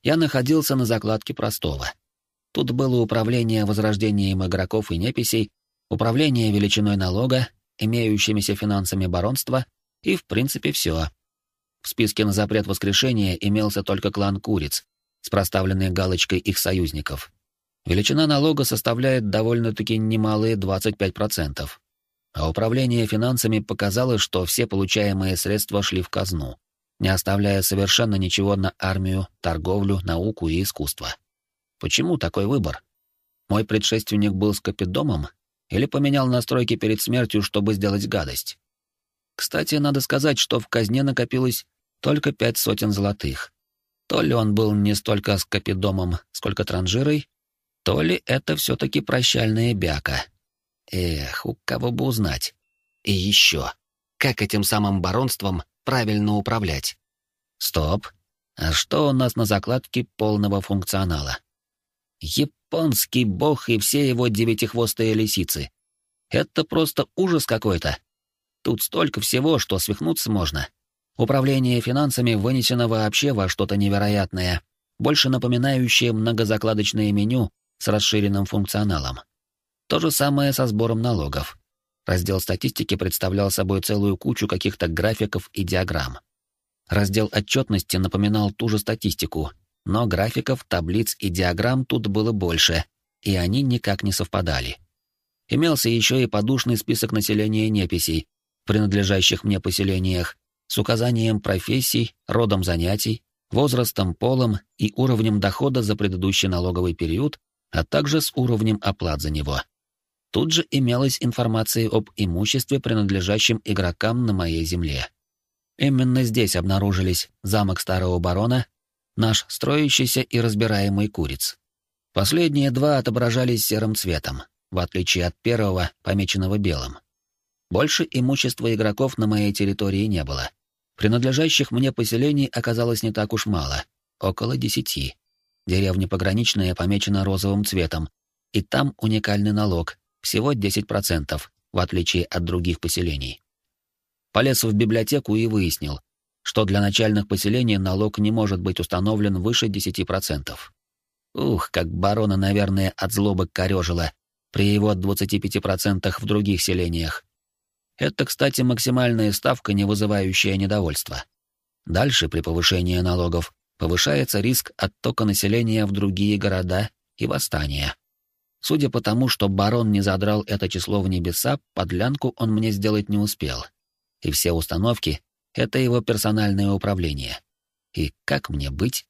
A: Я находился на закладке простого. Тут было управление возрождением игроков и неписей, управление величиной налога, имеющимися финансами баронства и, в принципе, все. В списке на запрет воскрешения имелся только клан Куриц, с проставленной галочкой их союзников. Величина налога составляет довольно-таки немалые 25%. А управление финансами показало, что все получаемые средства шли в казну не оставляя совершенно ничего на армию, торговлю, науку и искусство. Почему такой выбор? Мой предшественник был скопидомом или поменял настройки перед смертью, чтобы сделать гадость? Кстати, надо сказать, что в казне накопилось только пять сотен золотых. То ли он был не столько скопидомом, сколько транжирой, то ли это все-таки прощальная бяка. Эх, у кого бы узнать. И еще, как этим самым баронством правильно управлять. Стоп. А что у нас на закладке полного функционала? Японский бог и все его девятихвостые лисицы. Это просто ужас какой-то. Тут столько всего, что свихнуться можно. Управление финансами вынесено вообще во что-то невероятное, больше напоминающее многозакладочное меню с расширенным функционалом. То же самое со сбором налогов. Раздел статистики представлял собой целую кучу каких-то графиков и диаграмм. Раздел отчетности напоминал ту же статистику, но графиков, таблиц и диаграмм тут было больше, и они никак не совпадали. Имелся еще и подушный список населения неписей, принадлежащих мне поселениях, с указанием профессий, родом занятий, возрастом, полом и уровнем дохода за предыдущий налоговый период, а также с уровнем оплат за него. Тут же имелась информация об имуществе, принадлежащем игрокам на моей земле. Именно здесь обнаружились замок старого барона, наш строящийся и разбираемый куриц. Последние два отображались серым цветом, в отличие от первого, помеченного белым. Больше имущества игроков на моей территории не было. Принадлежащих мне поселений оказалось не так уж мало, около десяти. Деревня пограничная помечена розовым цветом, и там уникальный налог, всего 10%, в отличие от других поселений. Полез в библиотеку и выяснил, что для начальных поселений налог не может быть установлен выше 10%. Ух, как барона, наверное, от злобы корёжило при его 25% в других селениях. Это, кстати, максимальная ставка, не вызывающая недовольства. Дальше, при повышении налогов, повышается риск оттока населения в другие города и восстания. Судя по тому, что барон не задрал это число в небеса, подлянку он мне сделать не успел. И все установки — это его персональное управление. И как мне быть?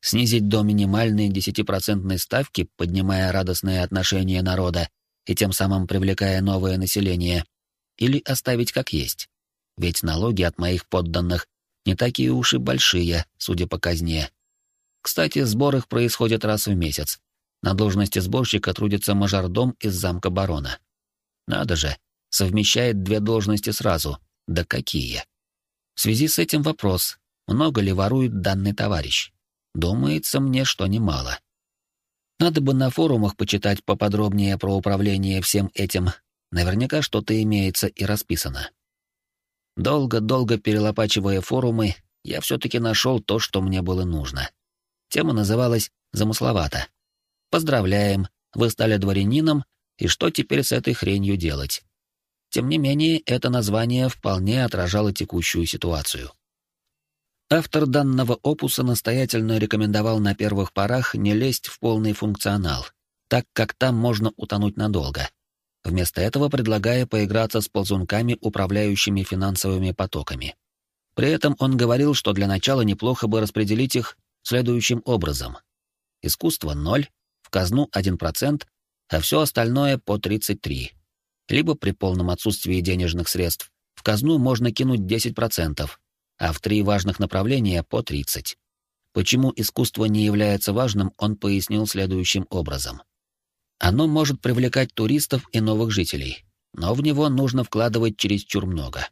A: Снизить до минимальной десятипроцентной ставки, поднимая радостное отношение народа и тем самым привлекая новое население, или оставить как есть? Ведь налоги от моих подданных не такие уж и большие, судя по казне. Кстати, сбор их происходит раз в месяц, на должности сборщика трудится мажордом из замка барона. Надо же, совмещает две должности сразу. Да какие? В связи с этим вопрос, много ли ворует данный товарищ? Думается мне, что немало. Надо бы на форумах почитать поподробнее про управление всем этим. Наверняка что-то имеется и расписано. Долго-долго перелопачивая форумы, я все-таки нашел то, что мне было нужно. Тема называлась «Замысловато». Поздравляем, вы стали дворянином, и что теперь с этой хренью делать? Тем не менее, это название вполне отражало текущую ситуацию. Автор данного опуса настоятельно рекомендовал на первых порах не лезть в полный функционал, так как там можно утонуть надолго. Вместо этого предлагая поиграться с ползунками, управляющими финансовыми потоками. При этом он говорил, что для начала неплохо бы распределить их следующим образом. Искусство — ноль, казну 1%, а все остальное по 33%. Либо при полном отсутствии денежных средств в казну можно кинуть 10%, а в три важных направления по 30%. Почему искусство не является важным, он пояснил следующим образом. Оно может привлекать туристов и новых жителей, но в него нужно вкладывать чересчур много.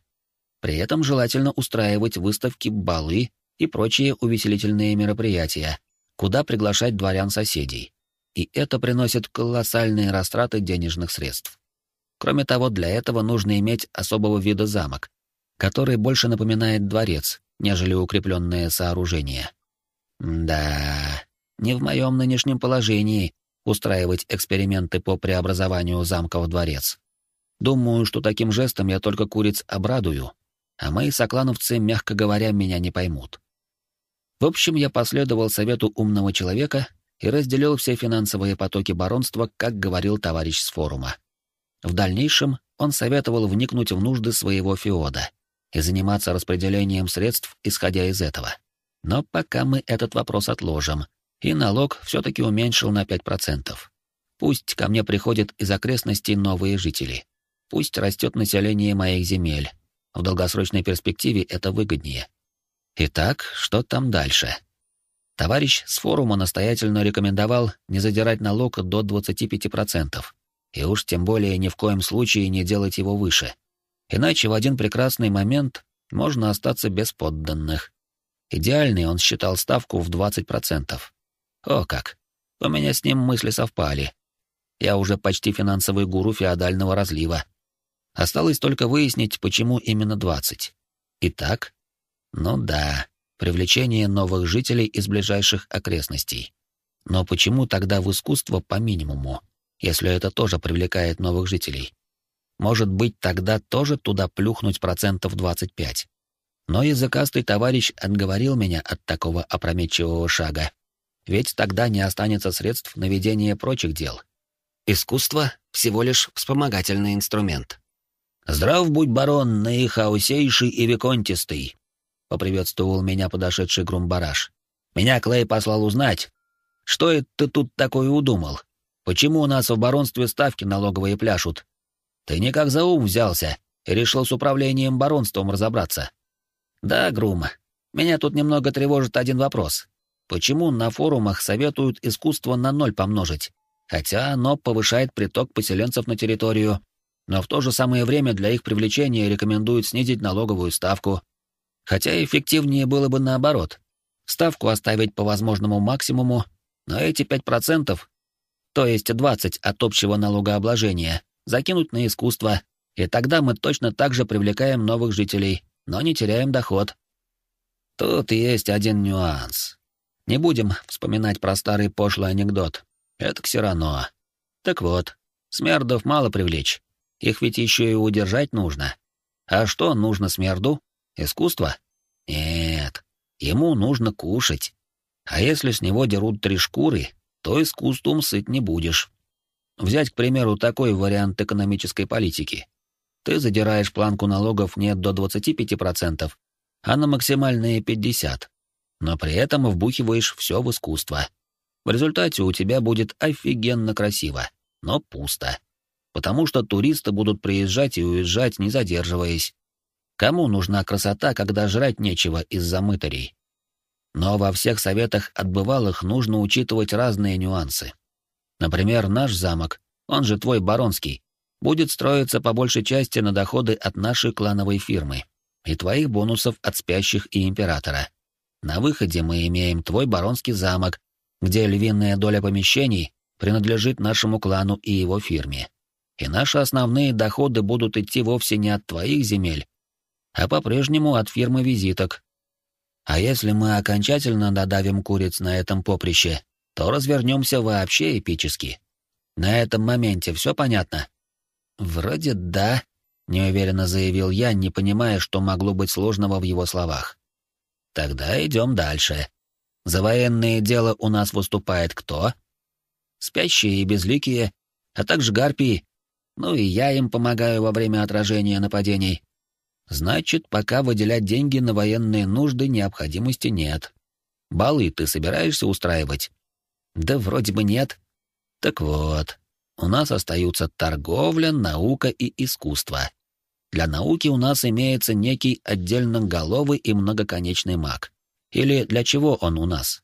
A: При этом желательно устраивать выставки, балы и прочие увеселительные мероприятия, куда приглашать дворян-соседей и это приносит колоссальные растраты денежных средств. Кроме того, для этого нужно иметь особого вида замок, который больше напоминает дворец, нежели укрепленное сооружение. Да, не в моем нынешнем положении устраивать эксперименты по преобразованию замка в дворец. Думаю, что таким жестом я только куриц обрадую, а мои соклановцы, мягко говоря, меня не поймут. В общем, я последовал совету умного человека и разделил все финансовые потоки баронства, как говорил товарищ с форума. В дальнейшем он советовал вникнуть в нужды своего феода и заниматься распределением средств, исходя из этого. Но пока мы этот вопрос отложим, и налог все-таки уменьшил на 5%. Пусть ко мне приходят из окрестностей новые жители. Пусть растет население моих земель. В долгосрочной перспективе это выгоднее. Итак, что там дальше? Товарищ с форума настоятельно рекомендовал не задирать налог до 25%, и уж тем более ни в коем случае не делать его выше. Иначе в один прекрасный момент можно остаться без подданных. Идеальный он считал ставку в 20%. О как! У меня с ним мысли совпали. Я уже почти финансовый гуру феодального разлива. Осталось только выяснить, почему именно 20. Итак, ну да, привлечение новых жителей из ближайших окрестностей. Но почему тогда в искусство по минимуму, если это тоже привлекает новых жителей? Может быть, тогда тоже туда плюхнуть процентов 25. Но языкастый товарищ отговорил меня от такого опрометчивого шага. Ведь тогда не останется средств на ведение прочих дел. Искусство — всего лишь вспомогательный инструмент. «Здрав будь, барон, наихаусейший и виконтистый!» Поприветствовал меня подошедший Грумбараш. Меня Клей послал узнать, что это ты тут такое удумал? Почему у нас в баронстве ставки налоговые пляшут? Ты никак за ум взялся и решил с управлением баронством разобраться. Да, Грум, меня тут немного тревожит один вопрос. Почему на форумах советуют искусство на ноль помножить, хотя оно повышает приток поселенцев на территорию? но в то же самое время для их привлечения рекомендуют снизить налоговую ставку. Хотя эффективнее было бы наоборот. Ставку оставить по возможному максимуму, но эти 5%, то есть 20 от общего налогообложения, закинуть на искусство, и тогда мы точно так же привлекаем новых жителей, но не теряем доход. Тут есть один нюанс. Не будем вспоминать про старый пошлый анекдот. Это Ксирано. Так вот, смердов мало привлечь. Их ведь еще и удержать нужно. А что нужно смерду? Искусство? Нет. Ему нужно кушать. А если с него дерут три шкуры, то искусством сыт не будешь. Взять, к примеру, такой вариант экономической политики. Ты задираешь планку налогов не до 25%, а на максимальные 50%. Но при этом вбухиваешь все в искусство. В результате у тебя будет офигенно красиво, но пусто. Потому что туристы будут приезжать и уезжать, не задерживаясь. Кому нужна красота, когда жрать нечего из-за мытарей? Но во всех советах отбывалых нужно учитывать разные нюансы. Например, наш замок, он же твой баронский, будет строиться по большей части на доходы от нашей клановой фирмы и твоих бонусов от спящих и императора. На выходе мы имеем твой баронский замок, где львиная доля помещений принадлежит нашему клану и его фирме. И наши основные доходы будут идти вовсе не от твоих земель, а по-прежнему от фирмы визиток. А если мы окончательно додавим куриц на этом поприще, то развернемся вообще эпически. На этом моменте все понятно? Вроде да, неуверенно заявил я, не понимая, что могло быть сложного в его словах. Тогда идем дальше. За военное дело у нас выступает кто? Спящие и безликие, а также гарпии. Ну и я им помогаю во время отражения нападений. Значит, пока выделять деньги на военные нужды необходимости нет. Балы ты собираешься устраивать? Да вроде бы нет. Так вот, у нас остаются торговля, наука и искусство. Для науки у нас имеется некий отдельноголовый и многоконечный маг. Или для чего он у нас?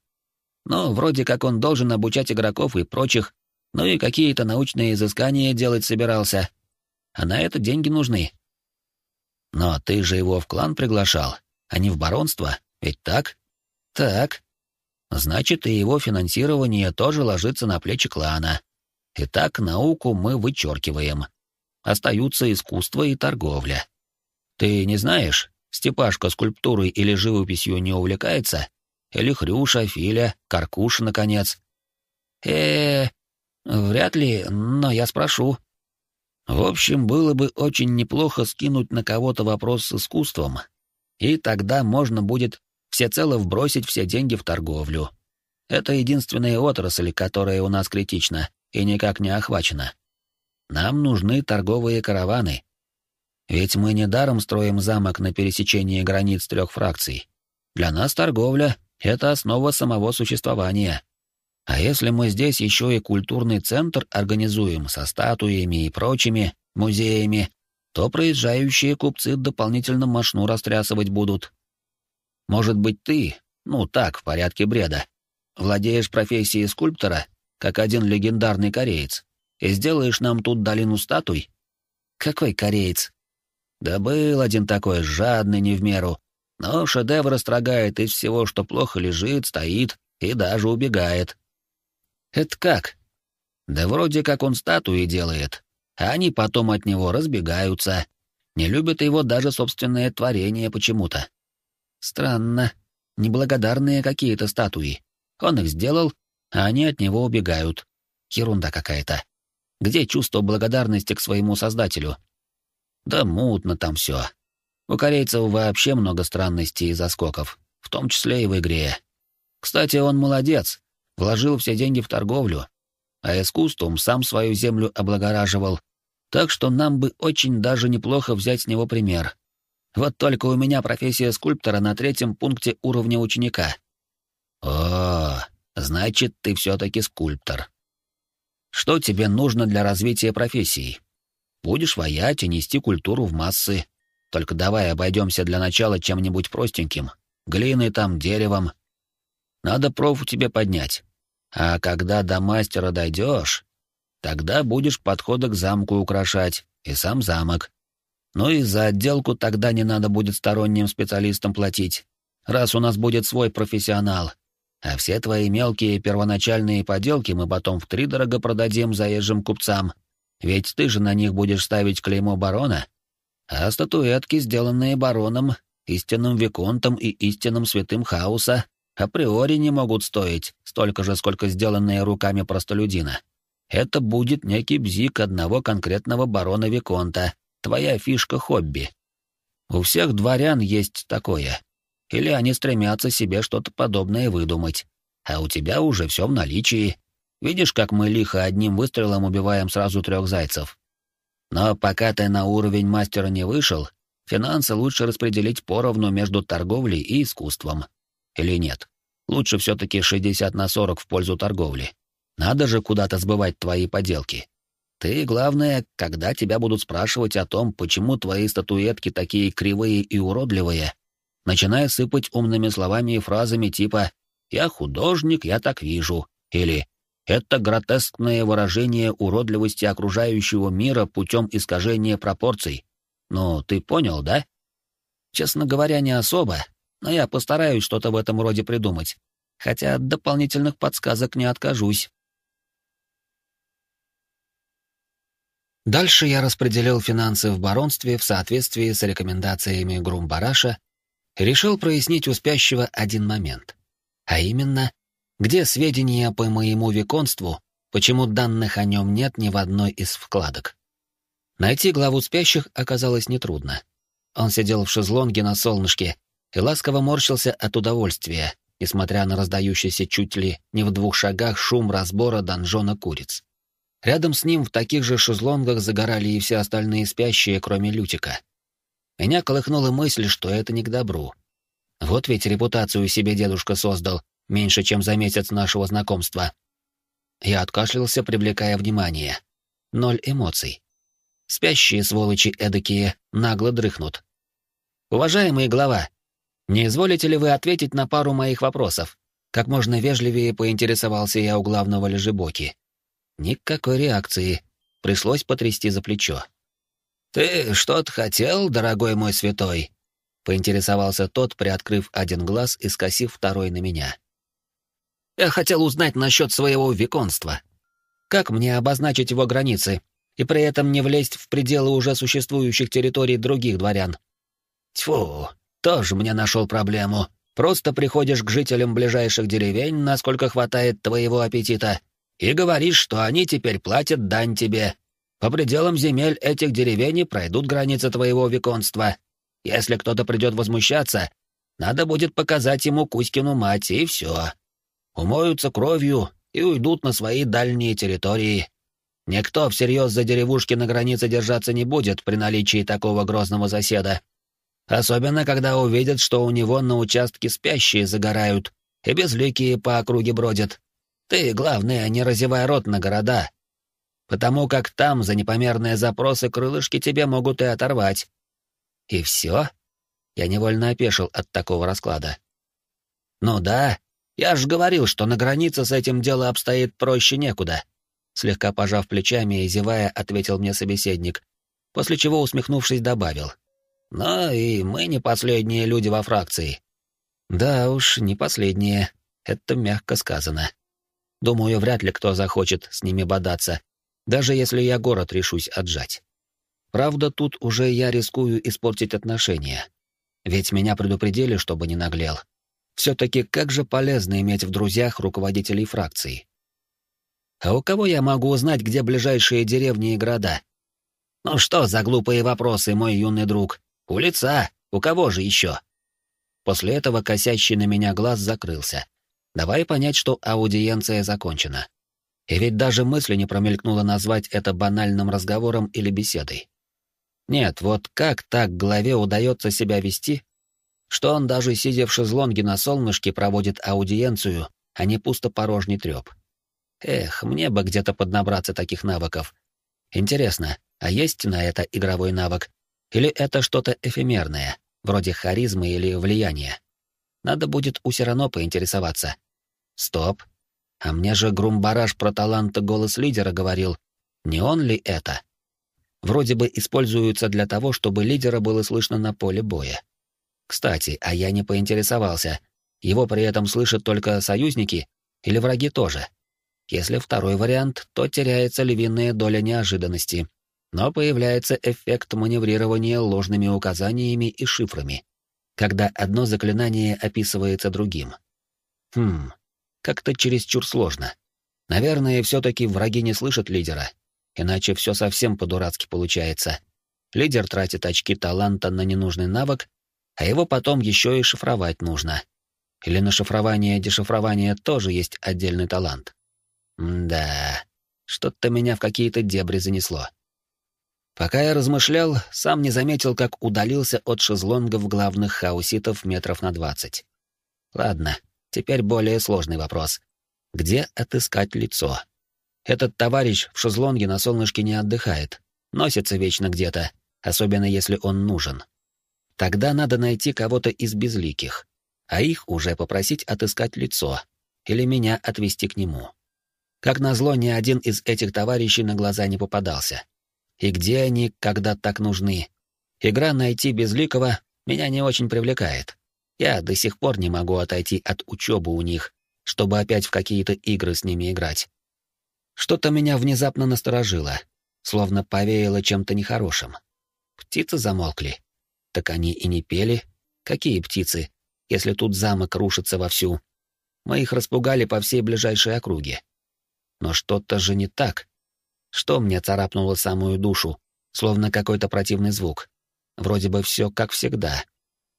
A: Ну, вроде как он должен обучать игроков и прочих, ну и какие-то научные изыскания делать собирался. А на это деньги нужны. Но ты же его в клан приглашал, а не в баронство, ведь так? Так. Значит, и его финансирование тоже ложится на плечи клана. Итак, науку мы вычеркиваем. Остаются искусство и торговля. Ты не знаешь, Степашка скульптурой или живописью не увлекается? Или Хрюша, Филя, Каркуша, наконец? э, -э вряд ли, но я спрошу. В общем, было бы очень неплохо скинуть на кого-то вопрос с искусством, и тогда можно будет всецело вбросить все деньги в торговлю. Это единственная отрасль, которая у нас критична и никак не охвачена. Нам нужны торговые караваны, ведь мы недаром строим замок на пересечении границ трех фракций. Для нас торговля — это основа самого существования. А если мы здесь еще и культурный центр организуем со статуями и прочими музеями, то проезжающие купцы дополнительно машну растрясывать будут. Может быть, ты, ну так, в порядке бреда, владеешь профессией скульптора, как один легендарный кореец, и сделаешь нам тут долину статуй? Какой кореец? Да был один такой, жадный не в меру. Но шедевр строгает из всего, что плохо лежит, стоит и даже убегает. Это как? Да вроде как он статуи делает, а они потом от него разбегаются. Не любят его даже собственное творение почему-то. Странно. Неблагодарные какие-то статуи. Он их сделал, а они от него убегают. Ерунда какая-то. Где чувство благодарности к своему создателю? Да мутно там все. У корейцев вообще много странностей и заскоков, в том числе и в игре. Кстати, он молодец, вложил все деньги в торговлю, а искусством сам свою землю облагораживал, так что нам бы очень даже неплохо взять с него пример. Вот только у меня профессия скульптора на третьем пункте уровня ученика. О, значит, ты все-таки скульптор. Что тебе нужно для развития профессии? Будешь воять и нести культуру в массы. Только давай обойдемся для начала чем-нибудь простеньким. Глиной там, деревом. Надо профу тебе поднять. А когда до мастера дойдешь, тогда будешь подходы к замку украшать
B: и сам замок. Ну и за отделку тогда не надо будет сторонним специалистам платить, раз у нас будет свой профессионал. А все твои мелкие первоначальные поделки мы потом втридорого продадим заезжим купцам. Ведь ты же на них будешь ставить клеймо барона. А статуэтки, сделанные бароном, истинным виконтом и истинным святым хаоса, априори не могут стоить столько же, сколько сделанные руками простолюдина. Это будет некий бзик одного конкретного барона виконта, твоя фишка-хобби. У всех дворян есть такое. Или они стремятся себе что-то подобное выдумать. А у тебя уже все в наличии. Видишь, как мы лихо одним выстрелом убиваем сразу трех зайцев. Но пока ты на уровень мастера не вышел, финансы лучше распределить поровну между торговлей и искусством. Или нет? Лучше все-таки 60 на 40 в пользу торговли. Надо же куда-то сбывать твои поделки. Ты, главное, когда тебя будут спрашивать о том, почему твои статуэтки такие кривые и уродливые, начиная сыпать умными словами и фразами типа «Я художник, я так вижу» или «Это гротескное выражение уродливости окружающего мира путем искажения пропорций». Ну, ты понял, да? Честно говоря, не особо, но я постараюсь что-то в этом роде придумать, хотя от дополнительных подсказок не откажусь. Дальше я распределил финансы в баронстве в соответствии с рекомендациями Грумбараша решил прояснить у спящего один момент. А именно, где сведения по моему виконству, почему данных о нем нет ни в одной из вкладок. Найти главу спящих оказалось нетрудно. Он сидел в шезлонге на солнышке и ласково морщился от удовольствия, несмотря на раздающийся чуть ли не в двух шагах шум разбора донжона куриц. Рядом с ним в таких же шезлонгах загорали и все остальные спящие, кроме Лютика. Меня колыхнула мысль, что это не к добру. Вот ведь репутацию себе дедушка создал, меньше, чем за месяц нашего знакомства. Я откашлялся, привлекая внимание. Ноль эмоций. Спящие сволочи эдакие нагло дрыхнут. Уважаемый глава, не изволите ли вы ответить на пару моих вопросов? Как можно вежливее поинтересовался я у главного лежебоки. Никакой реакции. Пришлось потрясти за плечо. «Ты что-то хотел, дорогой мой святой?» — поинтересовался тот, приоткрыв один глаз и скосив второй на меня. «Я хотел узнать насчет своего виконства. Как мне обозначить его границы и при этом не влезть в пределы уже существующих территорий других дворян?» «Тьфу, тоже мне нашел проблему. Просто приходишь к жителям ближайших деревень, насколько хватает твоего аппетита, и говоришь, что они теперь платят дань тебе. По пределам земель этих деревень пройдут границы твоего виконства. Если кто-то придет возмущаться, надо будет показать ему Кузькину мать, и все. Умоются кровью и уйдут на свои дальние территории. Никто всерьез за деревушки на границе держаться не будет при наличии такого грозного соседа. Особенно, когда увидят, что у него на участке спящие загорают и безликие по округе бродят. Ты, главное, не разевай рот на города, потому как там за непомерные запросы крылышки тебе могут и оторвать. И все? Я невольно опешил от такого расклада. Ну да, я ж говорил, что на границе с этим дело обстоит проще некуда. Слегка пожав плечами и зевая, ответил мне собеседник, после чего, усмехнувшись, добавил. «Ну и мы не последние люди во фракции». «Да уж, не последние. Это мягко сказано. Думаю, вряд ли кто захочет с ними бодаться, даже если я город решусь отжать. Правда, тут уже я рискую испортить отношения. Ведь меня предупредили, чтобы не наглел. Все-таки как же полезно иметь в друзьях руководителей фракции. А у кого я могу узнать, где ближайшие деревни и города? Ну что за глупые вопросы, мой юный друг? У лица, у кого же еще? После этого косящий на меня глаз закрылся, Давай понять, что аудиенция закончена. И ведь даже мысли не промелькнуло назвать это банальным разговором или беседой. Нет, вот как так главе удается себя вести, что он даже сидя в шезлонге на солнышке проводит аудиенцию, а не пустопорожний трёп. Эх, мне бы где-то поднабраться таких навыков. Интересно, а есть на это игровой навык? Или это что-то эфемерное, вроде харизмы или влияния? Надо будет у Сирано поинтересоваться. Стоп. А мне же Грумбараш про талант голос лидера говорил. Не он ли это?
A: вроде бы используются для того, чтобы лидера было слышно на поле боя. Кстати, а я не поинтересовался, его при этом слышат только союзники или враги тоже. Если второй вариант, то теряется львиная доля неожиданности, но появляется эффект маневрирования ложными указаниями и шифрами, когда одно заклинание описывается другим. Хм, как-то чересчур сложно. Наверное, все-таки враги не слышат лидера, иначе все совсем по-дурацки получается. Лидер тратит очки таланта на ненужный навык, а его потом еще и шифровать нужно. Или на шифрование-дешифрование тоже есть отдельный талант. М да, что-то меня в какие-то дебри занесло. Пока я размышлял, сам не заметил, как удалился от шезлонгов главных хауситов метров на двадцать. Ладно, теперь более сложный вопрос. Где отыскать лицо? Этот товарищ в шезлонге на солнышке не отдыхает, носится вечно где-то, особенно если он нужен. Тогда надо найти кого-то из безликих, а их уже попросить отыскать лицо или меня отвести к нему. Как назло, ни один из этих товарищей на глаза не попадался. И где они, когда так нужны? Игра «Найти Безликого» меня не очень привлекает. Я до сих пор не могу отойти от учебы у них, чтобы опять в какие-то игры с ними играть. Что-то меня внезапно насторожило, словно повеяло чем-то нехорошим. Птицы замолкли. Так они и не пели. Какие птицы, если тут замок рушится вовсю? Мы их распугали по всей ближайшей округе. Но что-то же не так. Что мне царапнуло самую душу, словно какой-то противный звук. Вроде бы все как всегда.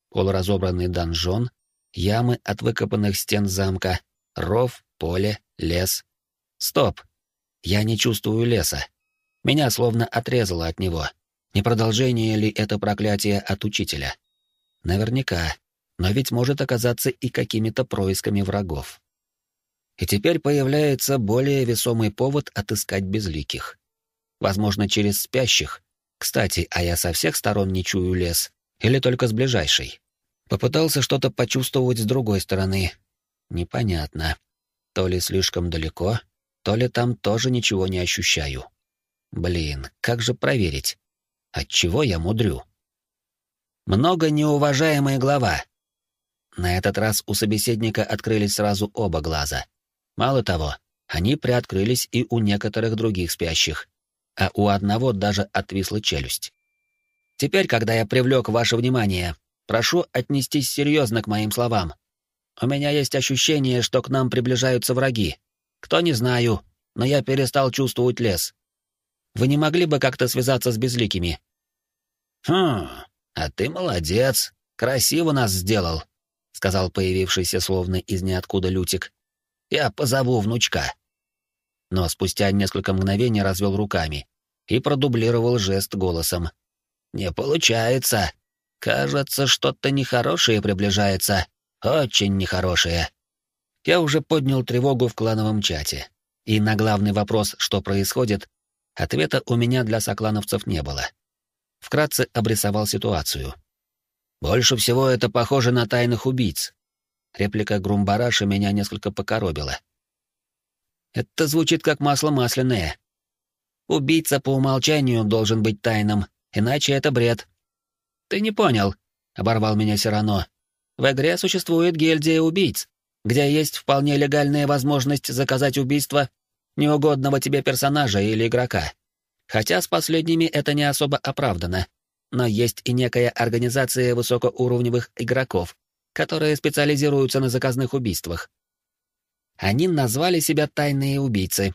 A: Полуразобранный донжон, ямы от выкопанных стен замка, ров, поле, лес. Стоп! Я не чувствую леса. Меня словно отрезало от него. Не продолжение ли это проклятие от учителя? Наверняка. Но ведь может оказаться и какими-то происками врагов. И теперь появляется более весомый повод отыскать безликих. Возможно, через спящих. Кстати, а я со всех сторон не чую лес. Или только с ближайшей. Попытался что-то почувствовать с другой стороны. Непонятно. То ли слишком далеко, то ли там тоже ничего не ощущаю. Блин, как же проверить? Отчего я мудрю? Много неуважаемая глава. На этот раз у собеседника открылись сразу оба глаза — Мало того, они приоткрылись и у некоторых других спящих, а у одного даже отвисла челюсть. Теперь, когда я привлек ваше внимание, прошу отнестись серьезно к моим словам. У меня есть ощущение, что к нам приближаются враги. Кто не знаю, но я перестал чувствовать лес. Вы не могли бы как-то связаться с безликими? Хм, а ты молодец, красиво нас сделал, сказал появившийся словно из ниоткуда Лютик. Я позову внучка. Но спустя несколько мгновений развел руками и продублировал жест голосом. Не получается. Кажется, что-то нехорошее приближается. Очень нехорошее. Я уже поднял тревогу в клановом чате. И на главный вопрос, что происходит, ответа у меня для соклановцев не было. Вкратце обрисовал ситуацию. Больше всего это похоже на тайных убийц, Реплика Грумбараша меня несколько покоробила. Это звучит как масло масляное. Убийца по умолчанию должен быть тайным, иначе это бред. Ты не понял, оборвал меня Сирано. В игре существует гильдия убийц, где есть вполне легальная возможность заказать убийство неугодного тебе персонажа или игрока. Хотя с последними это не особо оправдано. Но есть и некая организация высокоуровневых игроков, которые специализируются на заказных убийствах. Они назвали себя тайные убийцы.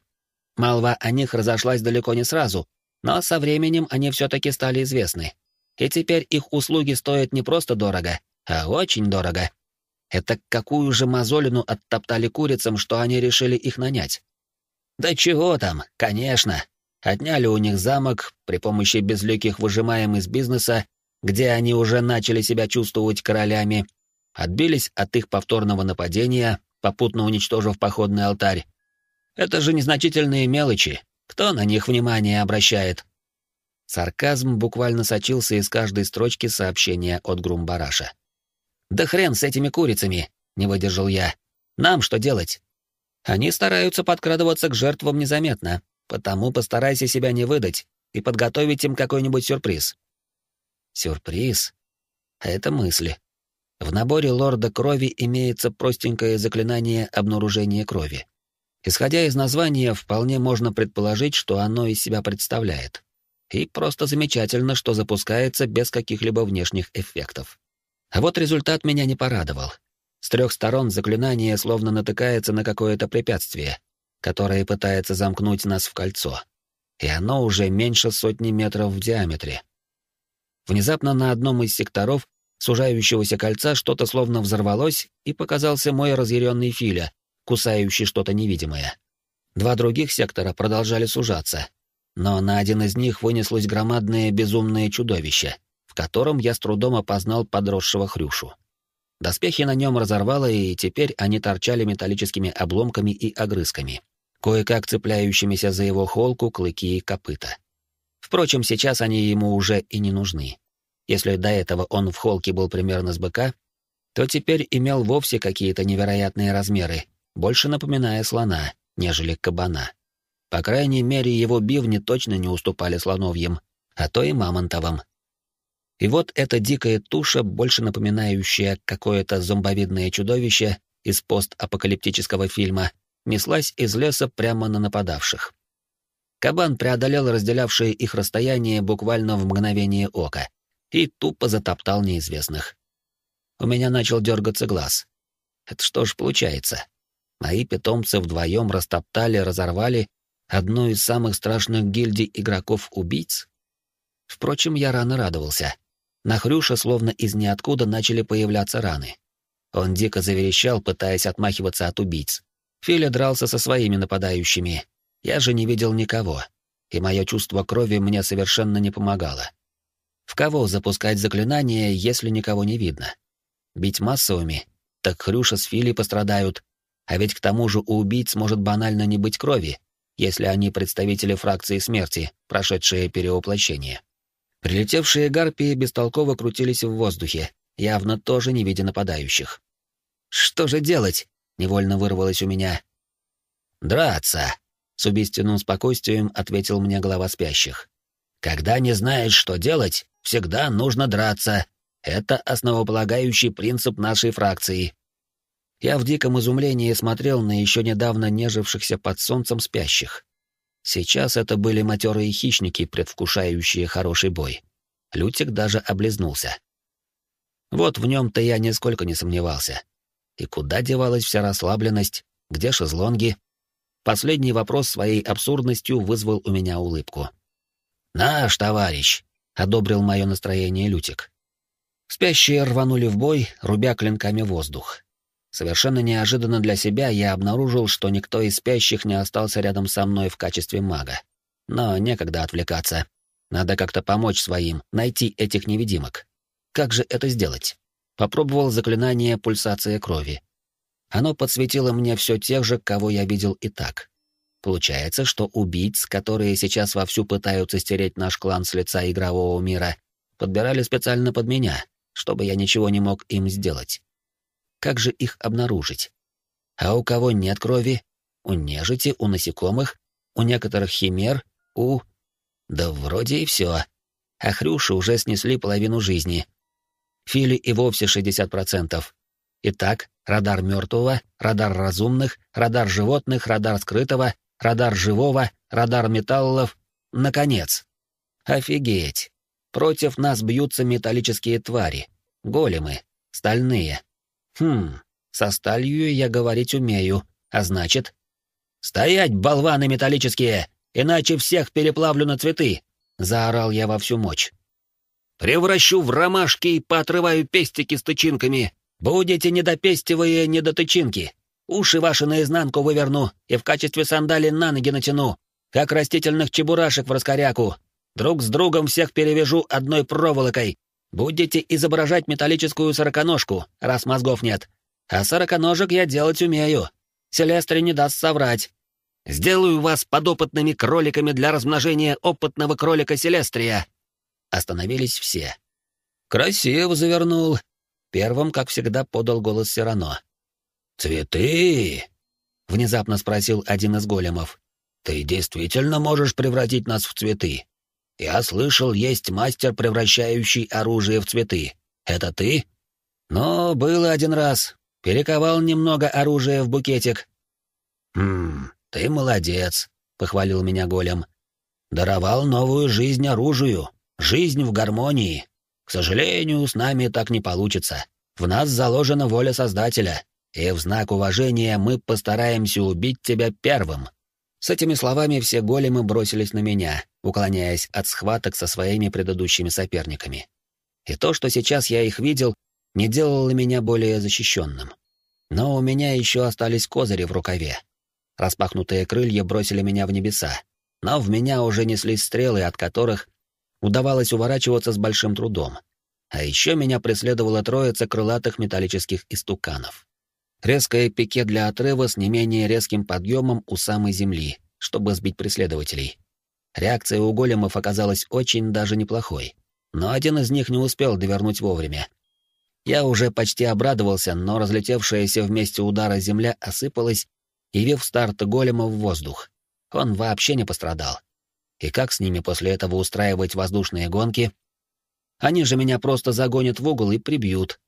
A: Молва о них разошлась далеко не сразу, но со временем они все-таки стали известны. И теперь их услуги стоят не просто дорого, а очень дорого. Это какую же мозолину оттоптали курицам, что они решили их нанять? Да чего там, конечно. Отняли у них замок, при помощи безликих выжимаем из бизнеса, где они уже начали себя чувствовать королями, отбились от их повторного нападения, попутно уничтожив походный алтарь. Это же незначительные мелочи. Кто на них внимание обращает? Сарказм буквально сочился из каждой строчки сообщения от Грумбараша. «Да хрен с этими курицами!» — не выдержал я. «Нам что делать?» «Они стараются подкрадываться к жертвам незаметно, потому постарайся себя не выдать, и подготовить им какой-нибудь сюрприз. Сюрприз? Это мысли. В наборе лорда крови имеется простенькое заклинание обнаружения крови. Исходя из названия, вполне можно предположить, что оно из себя представляет. И просто замечательно, что запускается без каких-либо внешних эффектов. А вот результат меня не порадовал. С трех сторон заклинание словно натыкается на какое-то препятствие, которое пытается замкнуть нас в кольцо. И оно уже меньше сотни метров в диаметре. Внезапно на одном из секторов сужающегося кольца что-то словно взорвалось, и показался мой разъяренный Филя, кусающий что-то невидимое. Два других сектора продолжали сужаться, но на один из них вынеслось громадное безумное чудовище, в котором я с трудом опознал подросшего хрюшу. Доспехи на нем разорвало, и теперь они торчали металлическими обломками и огрызками, кое-как цепляющимися за его холку, клыки и копыта. Впрочем, сейчас они ему уже и не нужны. Если до этого он в холке был примерно с быка, то теперь имел вовсе какие-то невероятные размеры, больше напоминая слона, нежели кабана. По крайней мере, его бивни точно не уступали слоновьим, а то и мамонтовым. И вот эта дикая туша, больше напоминающая какое-то зомбовидное чудовище из постапокалиптического фильма, неслась из леса прямо на нападавших. Кабан преодолел разделявшее их расстояние буквально в мгновение ока и тупо затоптал неизвестных. У меня начал дергаться глаз. Это что ж получается? Мои питомцы вдвоем растоптали, разорвали одну из самых страшных гильдий игроков-убийц? Впрочем, я рано радовался. На Хрюша словно из ниоткуда начали появляться раны. Он дико заверещал, пытаясь отмахиваться от убийц. Филя дрался со своими нападающими. Я же не видел никого, и мое чувство крови мне совершенно не помогало. В кого запускать заклинание, если никого не видно? Бить массовыми? Так Хрюша с Фили пострадают, а ведь к тому же у убийц может банально не быть крови, если они представители фракции смерти, прошедшие перевоплощение. Прилетевшие гарпии бестолково крутились в воздухе, явно тоже не видя нападающих. «Что же делать?» — невольно вырвалось у меня. «Драться!» — с убийственным спокойствием ответил мне глава спящих. «Когда не знаешь, что делать, всегда нужно драться. Это основополагающий принцип нашей фракции. Я в диком изумлении смотрел на еще недавно нежившихся под солнцем спящих. Сейчас это были матерые хищники, предвкушающие хороший бой. Лютик даже облизнулся. Вот в нем-то я нисколько не сомневался. И куда девалась вся расслабленность? Где шезлонги? Последний вопрос своей абсурдностью вызвал у меня улыбку. «Наш товарищ!» — одобрил мое настроение Лютик. Спящие рванули в бой, рубя клинками воздух. Совершенно неожиданно для себя я обнаружил, что никто из спящих не остался рядом со мной в качестве мага. Но некогда отвлекаться. Надо как-то помочь своим, найти этих невидимок. Как же это сделать? Попробовал заклинание пульсация крови. Оно подсветило мне все тех же, кого я видел и так. Получается, что убийц, которые сейчас вовсю пытаются стереть наш клан с лица игрового мира, подбирали специально под меня, чтобы я ничего не мог им сделать. Как же их обнаружить? А у кого нет крови? У нежити, у насекомых, у некоторых химер, у... Да вроде и все. А хрюши уже снесли половину жизни. Фили и вовсе 60%. Итак, радар мертвого, радар разумных, радар животных, радар скрытого, радар живого, радар металлов. Наконец. Офигеть. Против нас бьются металлические твари. Големы. Стальные. Хм, со сталью я говорить умею, а значит... «Стоять, болваны металлические, иначе всех переплавлю на цветы!» — заорал я во всю мощь. «Превращу в ромашки и поотрываю пестики с тычинками. Будете недопестивые недотычинки. Уши ваши наизнанку выверну и в качестве сандалий на ноги натяну, как растительных чебурашек в раскоряку. Друг с другом всех перевяжу одной проволокой, Будете изображать металлическую сороконожку, раз мозгов нет. А сороконожек я делать умею. Селестре не даст соврать. Сделаю вас подопытными кроликами для размножения опытного кролика Селестрия. Остановились все. Красиво завернул. Первым, как всегда, подал голос Сирано. «Цветы?» — внезапно спросил один из големов. «Ты действительно можешь превратить нас в цветы?»
B: Я слышал, есть мастер, превращающий оружие в цветы. Это ты?
A: Но было один раз. Перековал немного оружия в букетик.
B: Хм, ты молодец, похвалил меня голем. Даровал новую жизнь оружию, жизнь в гармонии. К сожалению, с нами так не получится. В нас заложена воля Создателя, и в знак уважения мы постараемся убить тебя первым.
A: С этими словами все големы бросились на меня, уклоняясь от схваток со своими предыдущими соперниками. И то, что сейчас я их видел, не делало меня более защищенным. Но у меня еще остались козыри в рукаве. Распахнутые крылья бросили меня в небеса, но в меня уже неслись стрелы, от которых удавалось уворачиваться с большим трудом. А еще меня преследовала троица крылатых металлических истуканов. Резкое пике для отрыва с не менее резким подъемом у самой земли, чтобы сбить преследователей. Реакция у големов оказалась очень даже неплохой, но один из них не успел довернуть вовремя. Я уже почти обрадовался, но разлетевшаяся вместе удара земля осыпалась, явив старт голема в воздух. Он вообще не пострадал. И как с ними после этого устраивать воздушные гонки? Они же меня просто загонят в угол и прибьют.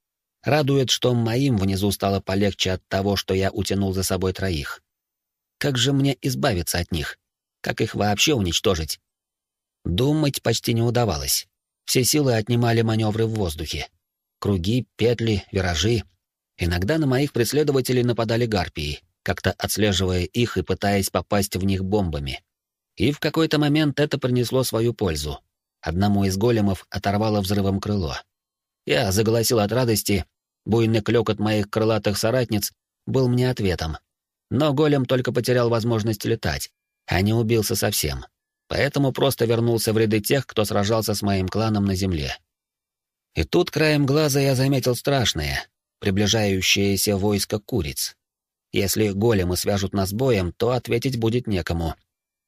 A: Радует, что моим внизу стало полегче от того, что я утянул за собой троих. Как же мне избавиться от них? Как их вообще уничтожить? Думать почти не удавалось. Все силы отнимали маневры в воздухе. Круги, петли, виражи. Иногда на моих преследователей нападали гарпии, как-то отслеживая их и пытаясь попасть в них бомбами. И в какой-то момент это принесло свою пользу. Одному из големов оторвало взрывом крыло. Я заголосил от радости, буйный клёкот моих крылатых соратниц был мне ответом. Но голем только потерял возможность летать, а не убился совсем. Поэтому просто вернулся в ряды тех, кто сражался с моим кланом на земле. И тут краем глаза я заметил страшное, приближающееся войско куриц. Если големы свяжут нас боем, то ответить будет некому.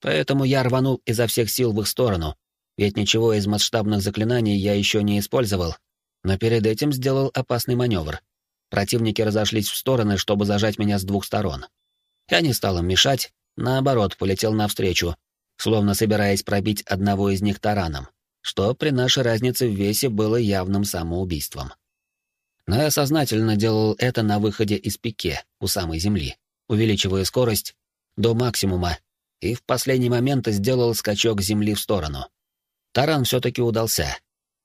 A: Поэтому я рванул изо всех сил в их сторону, ведь ничего из масштабных заклинаний я еще не использовал, но перед этим сделал опасный маневр. Противники разошлись в стороны, чтобы зажать меня с двух сторон. Я не стал им мешать, наоборот, полетел навстречу, словно собираясь пробить одного из них тараном, что при нашей разнице в весе было явным самоубийством. Но я сознательно делал это на выходе из пике, у самой земли, увеличивая скорость до максимума и в последний момент сделал скачок земли в сторону. Таран все-таки удался,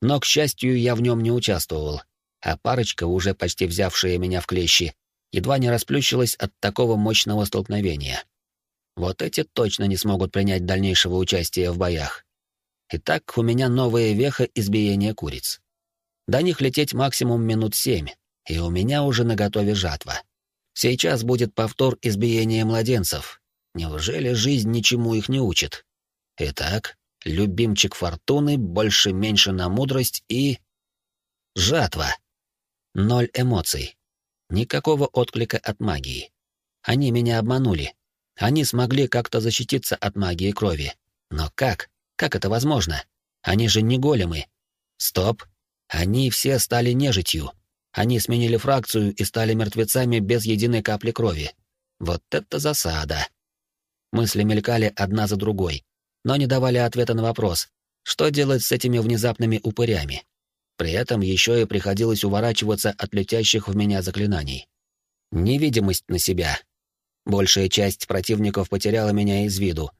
A: но, к счастью, я в нем не участвовал, а парочка, уже почти взявшая меня в клещи, едва не расплющилась от такого мощного столкновения. Вот эти точно не смогут принять дальнейшего участия в боях. Итак, у меня новая веха избиения куриц. До них лететь максимум минут семь, и у меня уже наготове жатва. Сейчас будет повтор избиения младенцев, Неужели жизнь ничему их не учит? Итак, любимчик фортуны больше-меньше на мудрость и... Жатва. Ноль эмоций. Никакого отклика от магии. Они меня обманули. Они смогли как-то защититься от магии крови. Но как? Как это возможно? Они же не големы. Стоп. Они все стали нежитью. Они сменили фракцию и стали мертвецами без единой капли крови. Вот это засада. Мысли мелькали одна за другой, но не давали ответа на вопрос, что делать с этими внезапными упырями. При этом еще и приходилось уворачиваться от летящих в меня заклинаний. Невидимость на себя. Большая часть противников потеряла меня из виду,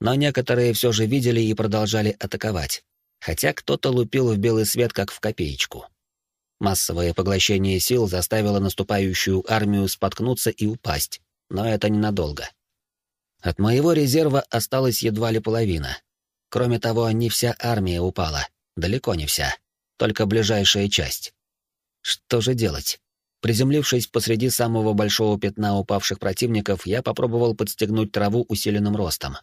A: но некоторые все же видели и продолжали атаковать, хотя кто-то лупил в белый свет как в копеечку. Массовое поглощение сил заставило наступающую армию споткнуться и упасть, но это ненадолго. От моего резерва осталась едва ли половина. Кроме того, не вся армия упала, далеко не вся, только ближайшая часть. Что же делать? Приземлившись посреди самого большого пятна упавших противников, я попробовал подстегнуть траву усиленным ростом.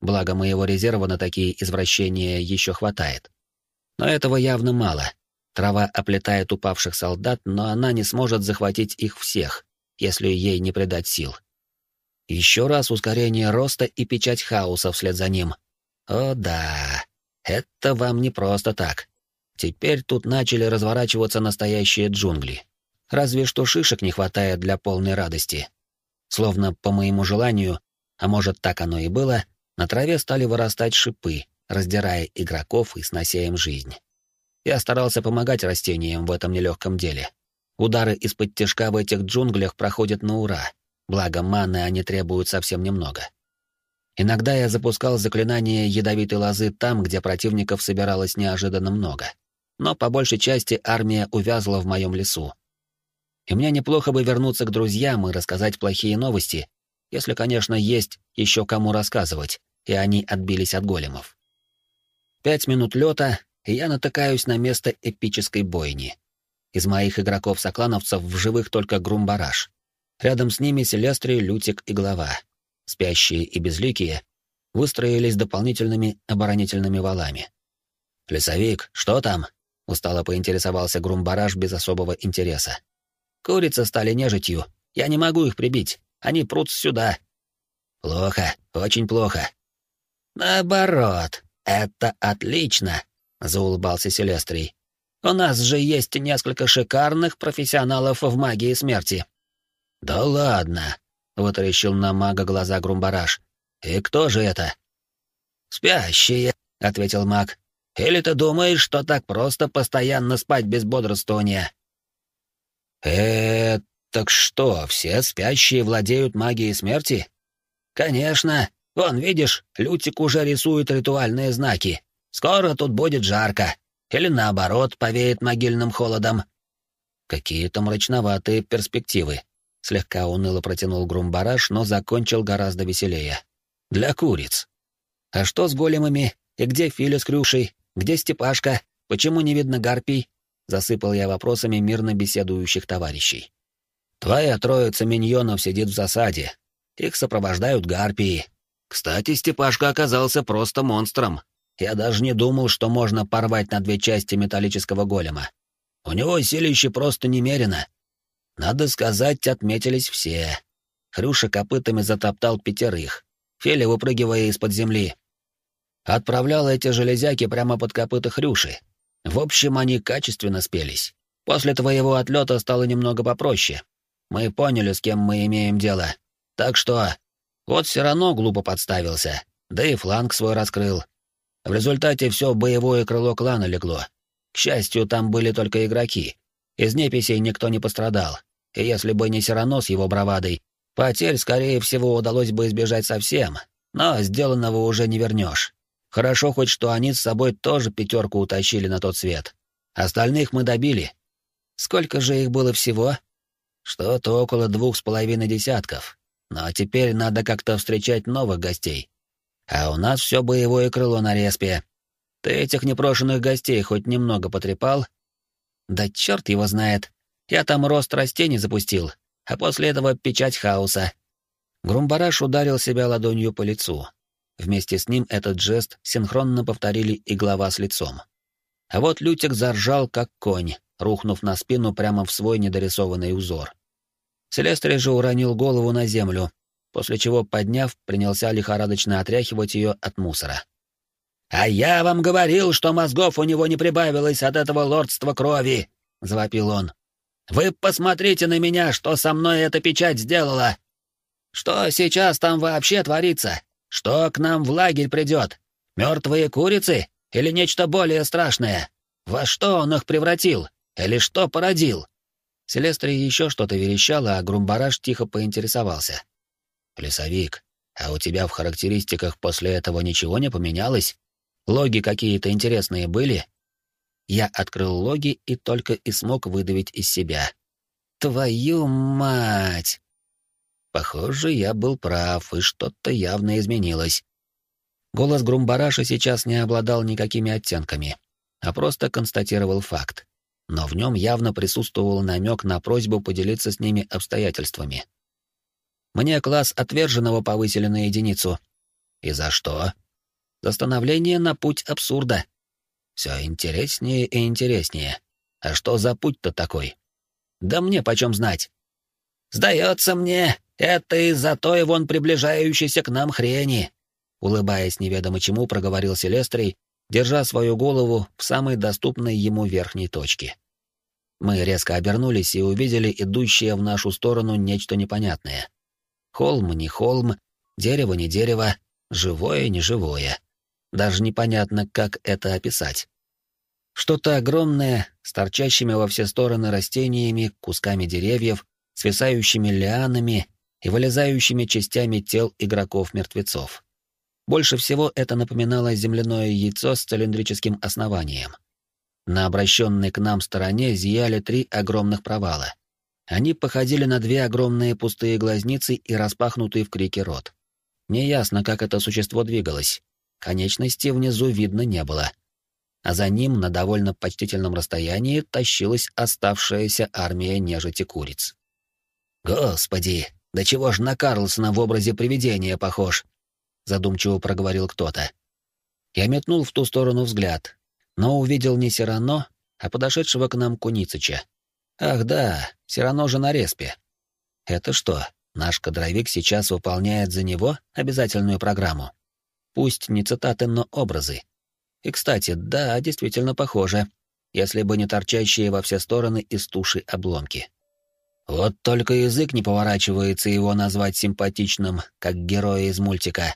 A: Благо моего резерва на такие извращения еще хватает. Но этого явно мало. Трава оплетает упавших солдат, но она не сможет захватить их всех, если ей не придать сил. Еще раз ускорение роста и печать хаоса вслед за ним. О да, это вам не просто так. Теперь тут начали разворачиваться настоящие джунгли. Разве что шишек не хватает для полной радости. Словно по моему желанию, а может так оно и было, на траве стали вырастать шипы, раздирая игроков и снося им жизнь. Я старался помогать растениям в этом нелегком деле. Удары из-под тяжка в этих джунглях проходят на ура, благо маны они требуют совсем немного. Иногда я запускал заклинание ядовитой лозы там, где противников собиралось неожиданно много. Но по большей части армия увязла в моем лесу. И мне неплохо бы вернуться к друзьям и рассказать плохие новости, если, конечно, есть еще кому рассказывать, и они отбились от големов. Пять минут лета, и я натыкаюсь на место эпической бойни. Из моих игроков-соклановцев в живых только Грумбараш. Рядом с ними Селестрий, Лютик и Глава. Спящие и безликие выстроились дополнительными оборонительными валами. «Лесовик, что там?» — устало поинтересовался Грумбараш без особого интереса. «Курицы стали нежитью. Я не могу их прибить. Они прут сюда». «Плохо, очень плохо». «Наоборот, это отлично», — заулыбался Селестрий. «У нас же есть несколько шикарных профессионалов в магии смерти». «Да ладно», — вытаращил на мага глаза Грумбараш. «И кто же это?» «Спящие», — ответил маг. «Или ты думаешь, что так просто постоянно спать без бодрствования?» «Э, так что, все спящие владеют магией смерти?» «Конечно. Вон, видишь, Лютик уже рисует ритуальные знаки. Скоро тут будет жарко. Или наоборот, повеет могильным холодом. Какие-то мрачноватые перспективы. Слегка уныло протянул Грумбараш, но закончил гораздо веселее. Для куриц. А что с големами? И где Филя с Крюшей? Где Степашка? Почему не видно гарпий? Засыпал я вопросами мирно беседующих товарищей. Твоя троица миньонов сидит в засаде. Их сопровождают гарпии. Кстати, Степашка оказался просто монстром. Я даже не думал, что можно порвать на две части металлического голема. У него силище просто немерено. Надо сказать, отметились все. Хрюша копытами затоптал пятерых, Феля выпрыгивая из-под земли. Отправлял эти железяки прямо под копыта Хрюши. В общем, они качественно спелись. После твоего отлета стало немного попроще. Мы поняли, с кем мы имеем дело. Так что... Вот все равно глупо подставился, да и фланг свой раскрыл. В результате все боевое крыло клана легло. К счастью, там были только игроки. Из неписей никто не пострадал. И если бы не Сирано с его бравадой, потерь, скорее всего, удалось бы избежать совсем. Но сделанного уже не вернешь. Хорошо хоть, что они с собой тоже пятерку утащили на тот свет. Остальных мы добили. Сколько же их было всего? Что-то около двух с половиной десятков. Но теперь надо как-то встречать новых гостей. А у нас все боевое крыло на респе. Ты этих непрошенных гостей хоть немного потрепал? Да черт его знает. Я там рост растений запустил, а после этого печать хаоса. Грумбараш ударил себя ладонью по лицу. Вместе с ним этот жест синхронно повторили и глава с лицом. А вот Лютик заржал, как конь, рухнув на спину прямо в свой недорисованный узор. Селестрий же уронил голову на землю, после чего, подняв, принялся лихорадочно отряхивать ее от мусора. «А я вам говорил, что мозгов у него не прибавилось от этого лордства крови!» — завопил он. «Вы посмотрите на меня, что со мной эта печать сделала! Что сейчас там вообще творится? Что к нам в лагерь придет? Мертвые курицы? Или нечто более страшное? Во что он их превратил? Или что породил?» Селестрия еще что-то верещала, а Грумбараш тихо поинтересовался. «Лесовик, а у тебя в характеристиках после этого ничего не поменялось? Логи какие-то интересные были?» Я открыл логи и только и смог выдавить из себя. «Твою мать!» Похоже, я был прав, и что-то явно изменилось. Голос Грумбараша сейчас не обладал никакими оттенками, а просто констатировал факт. Но в нем явно присутствовал намек на просьбу поделиться с ними обстоятельствами. Мне класс отверженного повысили на единицу. И за что? За становление на путь абсурда. Все интереснее и интереснее. А что за путь-то такой? Да мне почем знать? Сдается мне, это из-за той вон приближающейся к нам хрени. Улыбаясь неведомо чему, проговорил Селестрий, держа свою голову в самой доступной ему верхней точке. Мы резко обернулись и увидели идущее в нашу сторону нечто непонятное. Холм не холм, дерево не дерево, живое не живое. Даже непонятно, как это описать. Что-то огромное, с торчащими во все стороны растениями, кусками деревьев, свисающими лианами и вылезающими частями тел игроков-мертвецов. Больше всего это напоминало земляное яйцо с цилиндрическим основанием. На обращенной к нам стороне зияли три огромных провала. Они походили на две огромные пустые глазницы и распахнутый в крике рот. Неясно, как это существо двигалось. Конечности внизу видно не было. А за ним на довольно почтительном расстоянии тащилась оставшаяся армия нежити куриц. «Господи, да чего ж на Карлсона в образе привидения похож?» — задумчиво проговорил кто-то. Я метнул в ту сторону взгляд, но увидел не Сирано, а подошедшего к нам Куницыча. Ах да, Сирано же на респе. Это что, Наш кадровик сейчас выполняет за него обязательную программу. Пусть не цитаты, но образы. И, кстати, да, действительно похоже, если бы не торчащие во все стороны из туши обломки. Вот только язык не поворачивается его назвать симпатичным, как героя из мультика.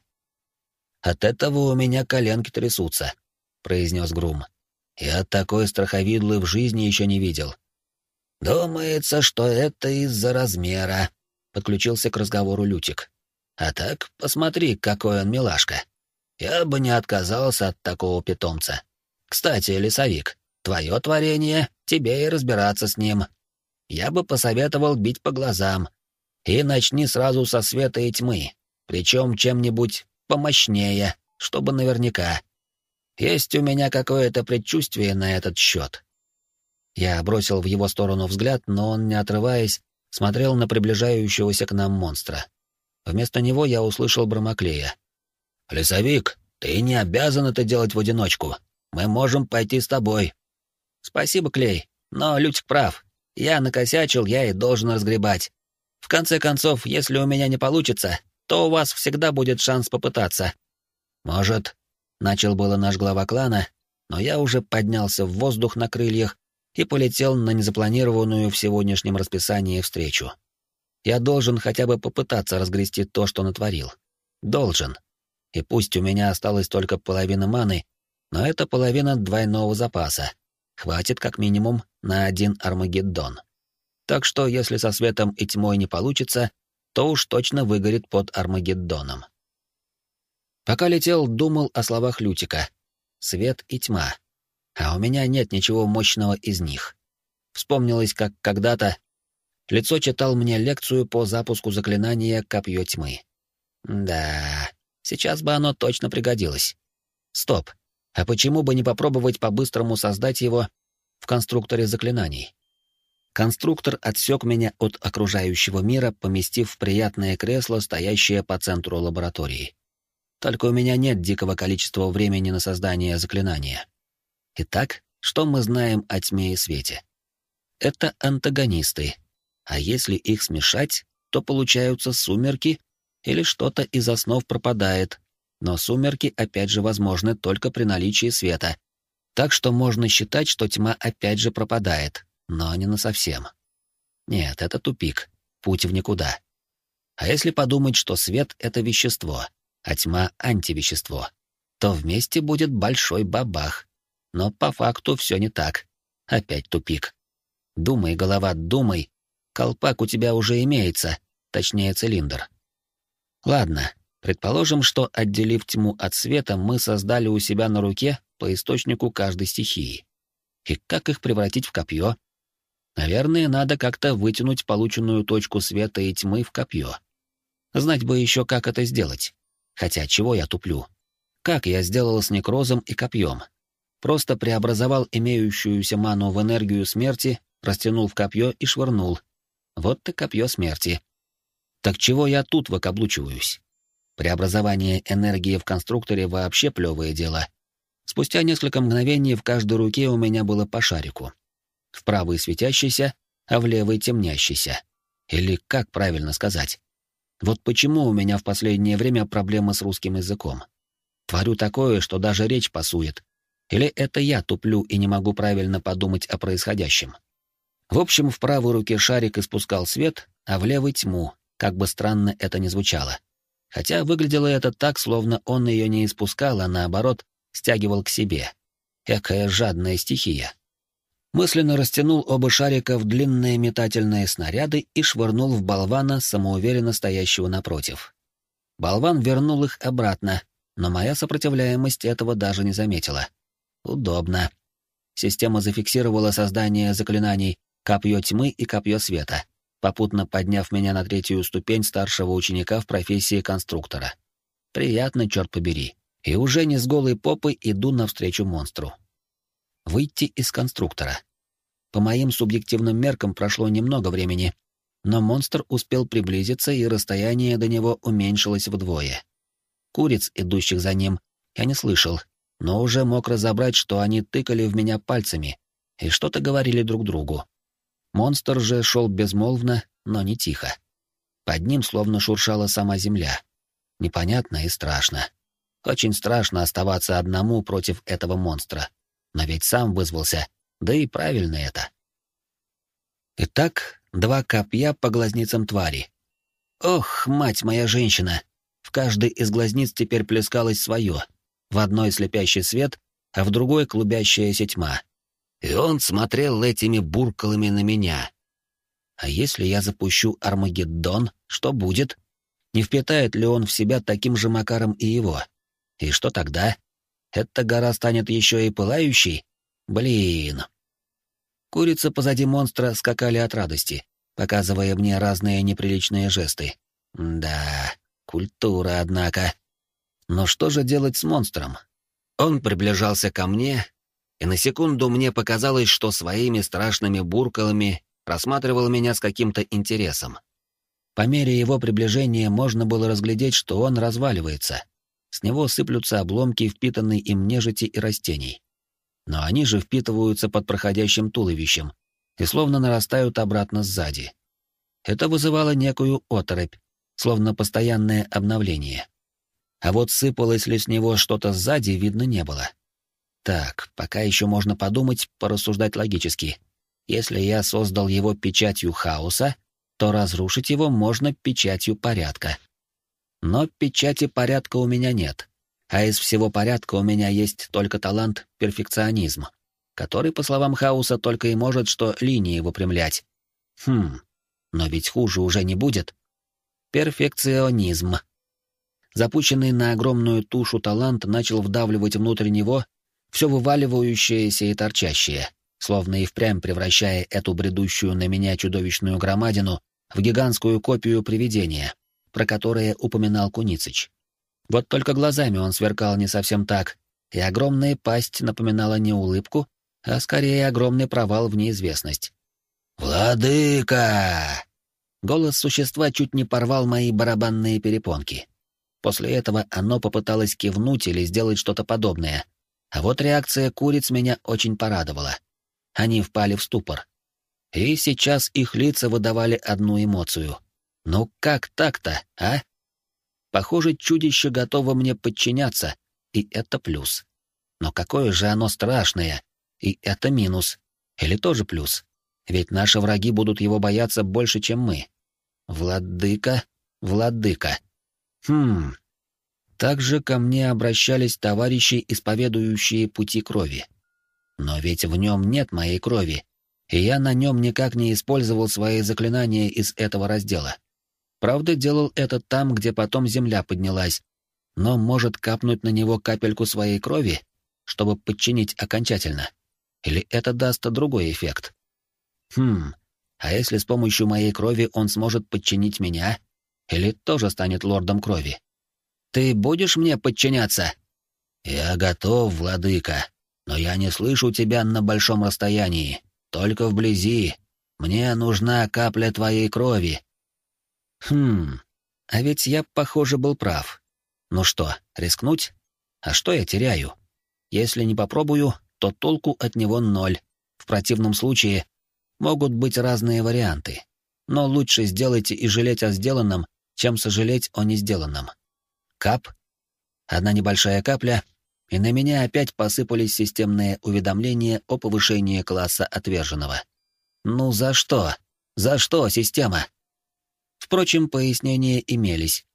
A: «От этого у меня коленки трясутся», — произнес Грум. «Я такой страховидлы в жизни еще не видел». «Думается, что это из-за размера», подключился к разговору Лютик. А так, посмотри, какой он милашка. Я бы не отказался от такого питомца. Кстати, лесовик, твое творение, тебе и разбираться с ним. Я бы посоветовал бить по глазам. И начни сразу со света и тьмы, причем чем-нибудь помощнее, чтобы наверняка. Есть у меня какое-то предчувствие на этот счет. Я бросил в его сторону взгляд, но он, не отрываясь, смотрел на приближающегося к нам монстра. Вместо него я услышал Бромоклея. «Лесовик, ты не обязан это делать в одиночку. Мы можем пойти с тобой». «Спасибо, Клей, но Лютик прав. Я накосячил, я и должен разгребать. В конце концов, если у меня не получится, то у вас всегда будет шанс попытаться». «Может...» — начал было наш глава клана, но я уже поднялся в воздух на крыльях и полетел на незапланированную в сегодняшнем расписании встречу. Я должен хотя бы попытаться разгрести то, что натворил. Должен. И пусть у меня осталась только половина маны, но это половина двойного запаса. Хватит как минимум на один Армагеддон. Так что, если со светом и тьмой не получится, то уж точно выгорит под Армагеддоном. Пока летел, думал о словах Лютика. Свет и тьма а у меня нет ничего мощного из них. Вспомнилось, как когда-то лицо читал мне лекцию по запуску заклинания «Копье тьмы». Да, сейчас бы оно точно пригодилось. Стоп, а почему бы не попробовать по-быстрому создать его в конструкторе заклинаний? Конструктор отсек меня от окружающего мира, поместив в приятное кресло, стоящее по центру лаборатории. Только у меня нет дикого количества времени на создание заклинания. Итак, что мы знаем о тьме и свете? Это антагонисты. А если их смешать, то получаются сумерки или что-то из основ пропадает. Но сумерки опять же возможны только при наличии света. Так что можно считать, что тьма опять же пропадает, но не насовсем. Нет, это тупик, путь в никуда. А если подумать, что свет — это вещество, а тьма — антивещество, то вместе будет большой бабах. Но по факту все не так. Опять тупик. Думай, голова, думай. Колпак у тебя уже имеется, точнее цилиндр. Ладно, предположим, что, отделив тьму от света, мы создали у себя на руке по источнику каждой стихии. И как их превратить в копье? Наверное, надо как-то вытянуть полученную точку света и тьмы в копье. Знать бы еще, как это сделать. Хотя чего я туплю? Как я сделал с некрозом и копьем? Просто преобразовал имеющуюся ману в энергию смерти, растянул в копье и швырнул. Вот ты копье смерти. Так чего я тут выкаблучиваюсь? Преобразование энергии в конструкторе вообще плевое дело. Спустя несколько мгновений в каждой руке у меня было по шарику. В правой светящийся, а в левой темнящийся. Или как правильно сказать? Вот почему у меня в последнее время проблемы с русским языком. Творю такое, что даже речь пасует, или это я туплю и не могу правильно подумать о происходящем? В общем, в правой руке шарик испускал свет, а в левой тьму, как бы странно это ни звучало. Хотя выглядело это так, словно он ее не испускал, а наоборот, стягивал к себе. Экая жадная стихия. Мысленно растянул оба шарика в длинные метательные снаряды и швырнул в болвана, самоуверенно стоящего напротив. Болван вернул их обратно, но моя сопротивляемость этого даже не заметила. Удобно. Система зафиксировала создание заклинаний «Копье тьмы» и «Копье света», попутно подняв меня на третью ступень старшего ученика в профессии конструктора. Приятно, черт побери. И уже не с голой попой иду навстречу монстру выйти из конструктора. По моим субъективным меркам прошло немного времени, но монстр успел приблизиться, и расстояние до него уменьшилось вдвое. Куриц, идущих за ним, я не слышал, но уже мог разобрать, что они тыкали в меня пальцами и что-то говорили друг другу. Монстр же шел безмолвно, но не тихо. Под ним словно шуршала сама земля. Непонятно и страшно. Очень страшно оставаться одному против этого монстра но ведь сам вызвался, да и правильно это. Итак, два копья по глазницам твари. Ох, мать моя женщина! В каждой из глазниц теперь плескалось свое. В одной слепящий свет, а в другой клубящаяся тьма. И он смотрел этими буркалами на меня. А если я запущу Армагеддон, что будет? Не впитает ли он в себя таким же макаром и его? И что тогда? Эта гора станет еще и пылающей? Блин. Курицы позади монстра скакали от радости, показывая мне разные неприличные жесты. Да, культура, однако. Но что же делать с монстром? Он приближался ко мне, и на секунду мне показалось, что своими страшными буркалами рассматривал меня с каким-то интересом. По мере его приближения можно было разглядеть, что он разваливается, с него сыплются обломки впитанной им нежити и растений. Но они же впитываются под проходящим туловищем и словно нарастают обратно сзади. Это вызывало некую оторопь, словно постоянное обновление. А вот сыпалось ли с него что-то сзади, видно не было. Так, пока еще можно подумать, порассуждать логически. Если я создал его печатью хаоса, то разрушить его можно печатью порядка. Но печати порядка у меня нет. А из всего порядка у меня есть только талант перфекционизм, который, по словам Хауса, только и может что линии выпрямлять. Хм, но ведь хуже уже не будет. Перфекционизм. Запущенный на огромную тушу талант начал вдавливать внутрь него все вываливающееся и торчащее, словно и впрямь превращая эту бредущую на меня чудовищную громадину в гигантскую копию привидения про которое упоминал Куницыч. Вот только глазами он сверкал не совсем так, и огромная пасть напоминала не улыбку, а скорее огромный провал в неизвестность. «Владыка!» Голос существа чуть не порвал мои барабанные перепонки. После этого оно попыталось кивнуть или сделать что-то подобное. А вот реакция куриц меня очень порадовала. Они впали в ступор. И сейчас их лица выдавали одну эмоцию ну как так-то, а? Похоже, чудище готово мне подчиняться, и это плюс. Но какое же оно страшное, и это минус. Или тоже плюс. Ведь наши враги будут его бояться больше, чем мы. Владыка, владыка. Хм. Также ко мне обращались товарищи, исповедующие пути крови. Но ведь в нем нет моей крови, и я на нем никак не использовал свои заклинания из этого раздела. Правда, делал это там, где потом земля поднялась, но может капнуть на него капельку своей крови, чтобы подчинить окончательно. Или это даст другой эффект? Хм, а если с помощью моей крови он сможет подчинить меня? Или тоже станет лордом крови? Ты будешь мне подчиняться? Я готов, владыка, но я не слышу тебя на большом расстоянии, только вблизи. Мне нужна капля твоей крови, Хм, а ведь я, похоже, был прав. Ну что, рискнуть? А что я теряю? Если не попробую, то толку от него ноль. В противном случае могут быть разные варианты. Но лучше сделайте и жалеть о сделанном, чем сожалеть о несделанном. Кап. Одна небольшая капля, и на меня опять посыпались системные уведомления о повышении класса отверженного. Ну за что? За что, система? Впрочем, пояснения имелись.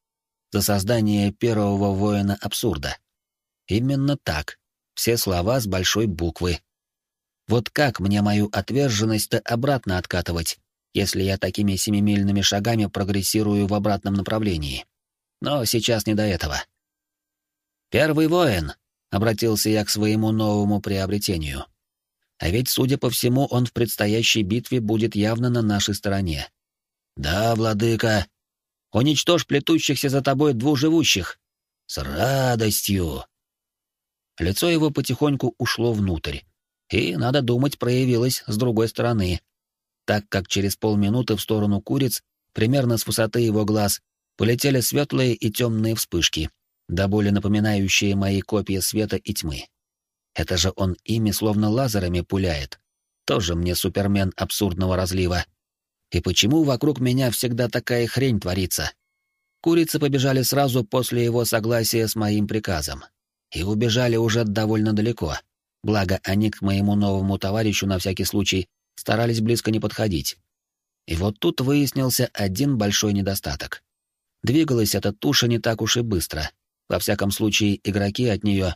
A: за создание первого воина абсурда. Именно так. Все слова с большой буквы. Вот как мне мою отверженность-то обратно откатывать, если я такими семимильными шагами прогрессирую в обратном направлении? Но сейчас не до этого. «Первый воин», — обратился я к своему новому приобретению. А ведь, судя по всему, он в предстоящей битве будет явно на нашей стороне. «Да, владыка. Уничтожь плетущихся за тобой двуживущих». «С радостью». Лицо его потихоньку ушло внутрь, и, надо думать, проявилось с другой стороны, так как через полминуты в сторону куриц, примерно с высоты его глаз, полетели светлые и темные вспышки, до боли напоминающие мои копья света и тьмы. Это же он ими словно лазерами пуляет. Тоже мне супермен абсурдного разлива. И почему вокруг меня всегда такая хрень творится? Курицы побежали сразу после его согласия с моим приказом. И убежали уже довольно далеко. Благо, они к моему новому товарищу на всякий случай старались близко не подходить. И вот тут выяснился один большой недостаток. Двигалась эта туша не так уж и быстро. Во всяком случае, игроки от нее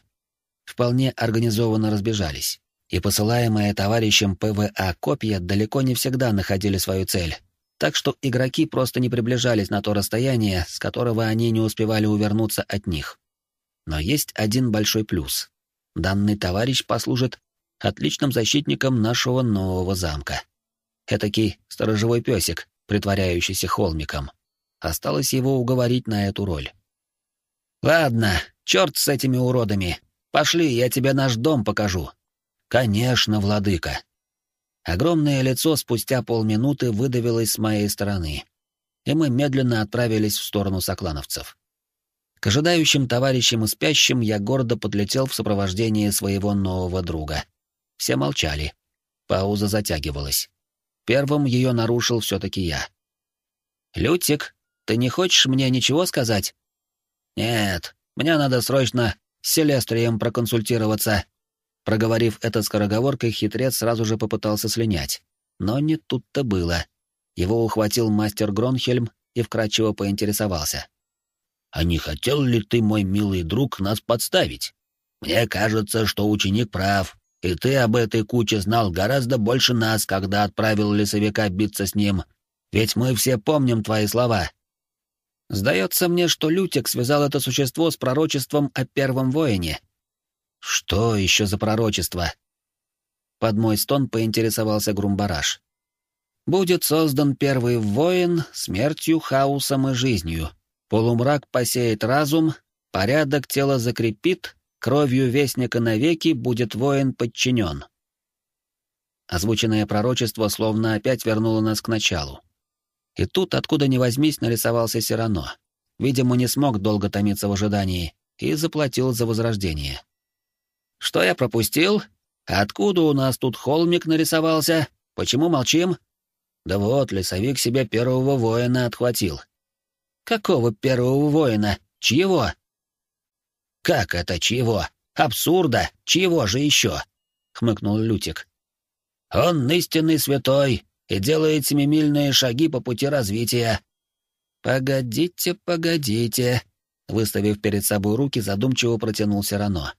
A: вполне организованно разбежались. И посылаемые товарищем ПВА копья далеко не всегда находили свою цель. Так что игроки просто не приближались на то расстояние, с которого они не успевали увернуться от них. Но есть один большой плюс. Данный товарищ послужит отличным защитником нашего нового замка. Этакий сторожевой песик, притворяющийся холмиком. Осталось его уговорить на эту роль. «Ладно, черт с этими уродами. Пошли, я тебе наш дом покажу». «Конечно, владыка». Огромное лицо спустя полминуты выдавилось с моей стороны, и мы медленно отправились в сторону соклановцев. К ожидающим товарищам и спящим я гордо подлетел в сопровождении своего нового друга. Все молчали. Пауза затягивалась. Первым ее нарушил все-таки я. «Лютик, ты не хочешь мне ничего сказать?» «Нет, мне надо срочно с Селестрием проконсультироваться». Проговорив это скороговоркой, хитрец сразу же попытался слинять. Но не тут-то было. Его ухватил мастер Гронхельм и вкратчиво поинтересовался. А не хотел ли ты, мой милый друг, нас подставить? Мне кажется, что ученик прав, и ты об этой куче знал гораздо больше нас, когда отправил лесовика биться с ним. Ведь мы все помним твои слова. Сдается мне, что Лютик связал это существо с пророчеством о первом воине. Что еще за пророчество? Под мой стон поинтересовался Грумбараш. Будет создан первый воин смертью, хаосом и жизнью, Полумрак посеет разум, порядок тела закрепит, кровью вестника навеки будет воин подчинен. Озвученное пророчество словно опять вернуло нас к началу. И тут, откуда ни возьмись, нарисовался Сирано. Видимо, не смог долго томиться в ожидании и заплатил за возрождение. «Что я пропустил? Откуда у нас тут холмик нарисовался? Почему молчим?» «Да вот, лесовик себе первого воина отхватил. Какого первого воина? Чьего? Как это чьего? Абсурда! Чьего же еще? Хмыкнул Лютик. Он истинный святой и делает семимильные шаги по пути развития. Погодите, погодите. Выставив перед собой руки, задумчиво протянулся Рано.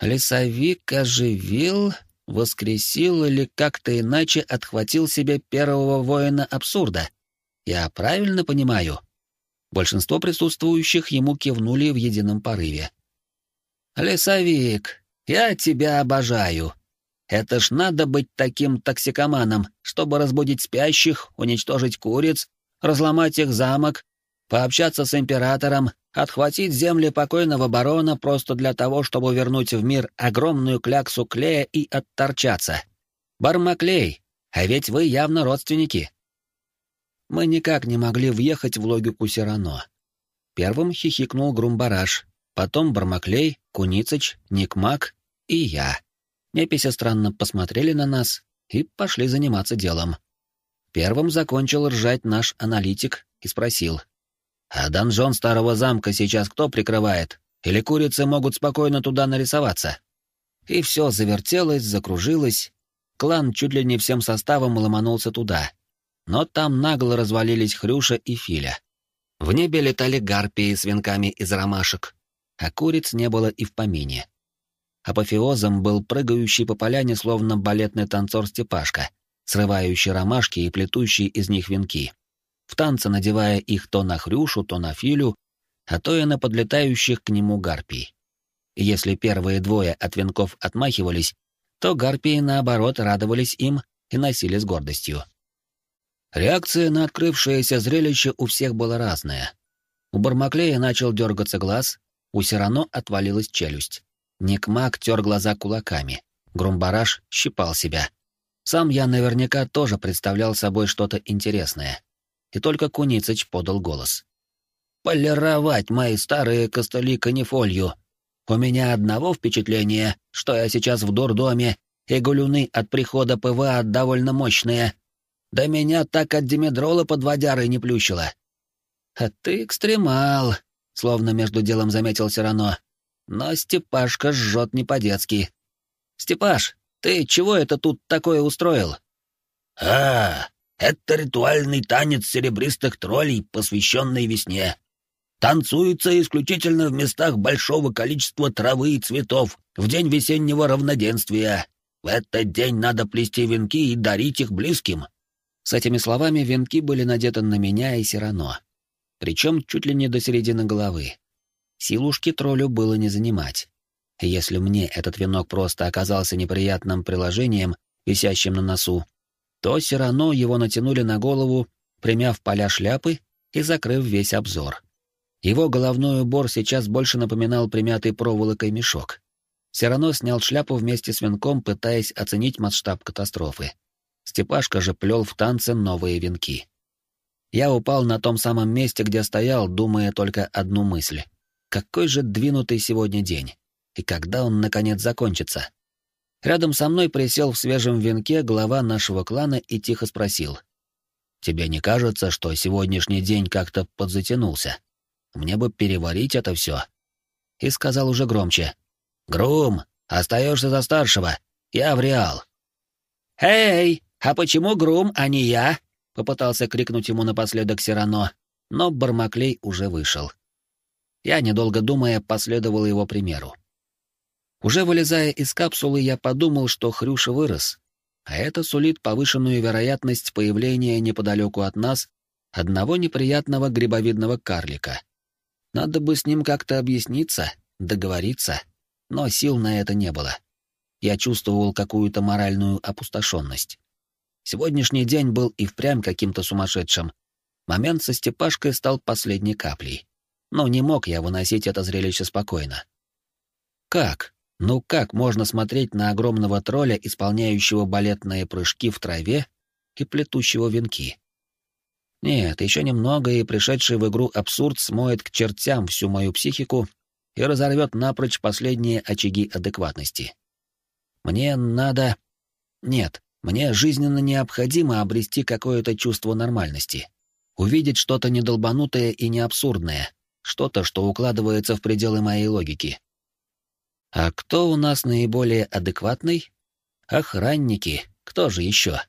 A: Лесовик оживил, воскресил или как-то иначе отхватил себе первого воина абсурда. Я правильно понимаю? Большинство присутствующих ему кивнули в едином порыве. «Лесовик, я тебя обожаю. Это ж надо быть таким токсикоманом, чтобы разбудить спящих, уничтожить куриц, разломать их замок, пообщаться с императором, отхватить земли покойного барона просто для того, чтобы вернуть в мир огромную кляксу клея и отторчаться. Бармаклей, а ведь вы явно родственники мы никак не могли въехать в логику Сирано. Первым хихикнул Грумбараш, потом Бармаклей, Куницыч, Никмак и я. Неписи странно посмотрели на нас и пошли заниматься делом. Первым закончил ржать наш аналитик и спросил. «А донжон старого замка сейчас кто прикрывает? Или курицы могут спокойно туда нарисоваться?» И все завертелось, закружилось. Клан чуть ли не всем составом ломанулся туда — но там нагло развалились Хрюша и Филя. В небе летали гарпии с венками из ромашек, а куриц не было и в помине. Апофеозом был прыгающий по поляне словно балетный танцор Степашка, срывающий ромашки и плетущий из них венки. В танце надевая их то на Хрюшу, то на Филю, а то и на подлетающих к нему гарпий. Если первые двое от венков отмахивались, то гарпии, наоборот, радовались им и носили с гордостью. Реакция на открывшееся зрелище у всех была разная. У Бармаклея начал дергаться глаз, у Сирано отвалилась челюсть. Никмак тер глаза кулаками. Грумбараш щипал себя. Сам я наверняка тоже представлял собой что-то интересное. И только Куницыч подал голос. «Полировать мои старые костыли канифолью. У меня одного впечатление, что я сейчас в дурдоме, и глюны от прихода ПВА довольно мощные. Да меня так от димедрола под водярой не плющило». «А ты экстремал», — словно между делом заметил Сирано. Но Степашка жжет не по-детски. «Степаш, ты чего это тут такое устроил?»
B: «А, это ритуальный танец серебристых троллей, посвященный весне. Танцуется исключительно в местах большого количества травы и цветов, в день весеннего равноденствия. В этот день надо плести венки и дарить их близким».
A: С этими словами венки были надеты на меня и Сирано. Причем чуть ли не до середины головы. Силушки троллю было не занимать. Если мне этот венок просто оказался неприятным приложением, висящим на носу, то все равно его натянули на голову, примяв поля шляпы и закрыв весь обзор. Его головной убор сейчас больше напоминал примятый проволокой мешок. Все равно снял шляпу вместе с венком, пытаясь оценить масштаб катастрофы. Степашка же плел в танце новые венки. Я упал на том самом месте, где стоял, думая только одну мысль. Какой же двинутый сегодня день. И когда он, наконец, закончится? Рядом со мной присел в свежем венке глава нашего клана и тихо спросил. «Тебе не кажется, что сегодняшний день как-то подзатянулся? Мне бы переварить это все». И сказал уже громче. «Грум, остаешься за старшего. Я в Реал».
C: «Эй, а почему Грум, а не я?» — попытался крикнуть ему напоследок Сирано, но Бармаклей уже вышел. Я, недолго думая, последовал его примеру. Уже вылезая из капсулы, я подумал, что Хрюша вырос, а это сулит повышенную вероятность появления неподалеку от нас одного неприятного грибовидного карлика. Надо бы с ним как-то объясниться, договориться, но сил на это не было. Я чувствовал какую-то моральную опустошенность. Сегодняшний день был и впрямь каким-то сумасшедшим. Момент со Степашкой стал последней каплей но не мог я выносить это зрелище спокойно. Как? Ну как можно смотреть на огромного тролля, исполняющего балетные прыжки в траве и плетущего венки? Нет, еще немного, и пришедший в игру абсурд смоет к чертям всю мою психику и разорвет напрочь последние очаги адекватности. Мне надо... Нет, мне жизненно необходимо обрести какое-то чувство нормальности. Увидеть что-то недолбанутое и неабсурдное, что-то, что укладывается в пределы моей логики. А кто у нас наиболее адекватный? Охранники. Кто же еще?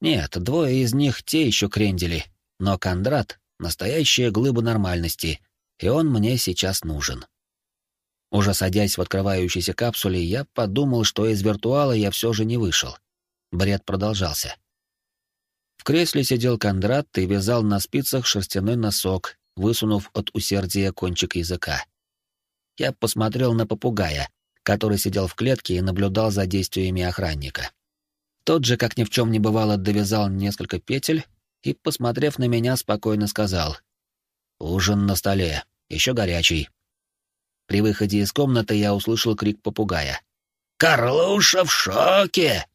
C: Нет, двое из них те еще крендели, но Кондрат — настоящая глыба нормальности, и он мне сейчас нужен. Уже садясь в открывающейся капсуле, я подумал, что из виртуала я все же не вышел. Бред продолжался. В кресле сидел Кондрат и вязал на спицах шерстяной носок, высунув от усердия кончик языка. Я посмотрел на попугая, который сидел в клетке и наблюдал за действиями охранника. Тот же, как ни в чем не бывало, довязал несколько петель и, посмотрев на меня, спокойно сказал «Ужин на столе, еще горячий». При выходе из комнаты я услышал крик попугая. «Карлуша в шоке!»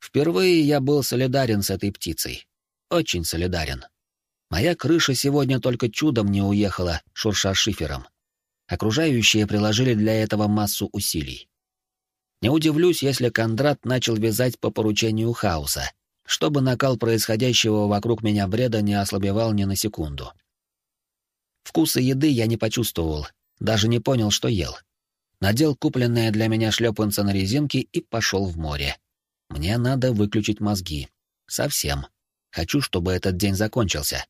C: Впервые я был солидарен с этой птицей. Очень солидарен. Моя крыша сегодня только чудом не уехала, шурша шифером. Окружающие приложили для этого массу усилий. Не удивлюсь, если Кондрат начал вязать по поручению хаоса, чтобы накал происходящего вокруг меня бреда не ослабевал ни на секунду. Вкуса еды я не почувствовал, даже не понял, что ел. Надел купленные для меня шлепанцы на резинке и пошел в море. Мне надо выключить мозги. Совсем. Хочу, чтобы этот день закончился.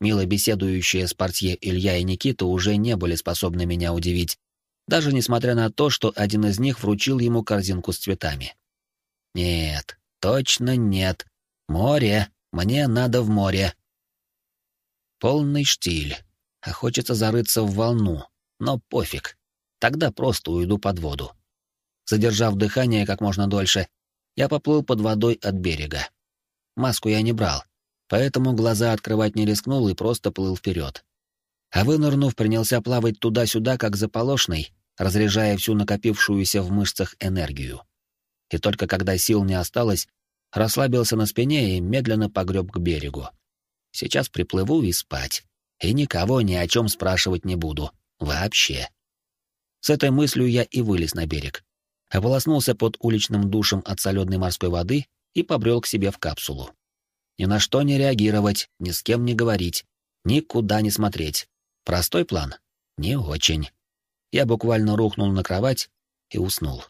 A: Мило беседующие с портье Илья и Никита уже не были способны меня удивить, даже несмотря на то, что один из них вручил ему корзинку с цветами. Нет, точно нет. Море. Мне надо в море. Полный штиль. А хочется зарыться в волну. Но пофиг. Тогда просто уйду под воду. Задержав дыхание как можно дольше, я поплыл под водой от берега. Маску я не брал, поэтому глаза открывать не рискнул и просто плыл вперед. А вынырнув, принялся плавать туда-сюда, как заполошный, разряжая всю накопившуюся в мышцах энергию. И только когда сил не осталось, расслабился на спине и медленно погреб к берегу. Сейчас приплыву и спать. И никого ни о чем спрашивать не буду. Вообще. С этой мыслью я и вылез на берег. Ополоснулся под уличным душем от соленой морской воды и побрел к себе в капсулу. Ни на что не реагировать, ни с кем не говорить, никуда не смотреть. Простой план? Не очень. Я буквально рухнул на кровать и уснул.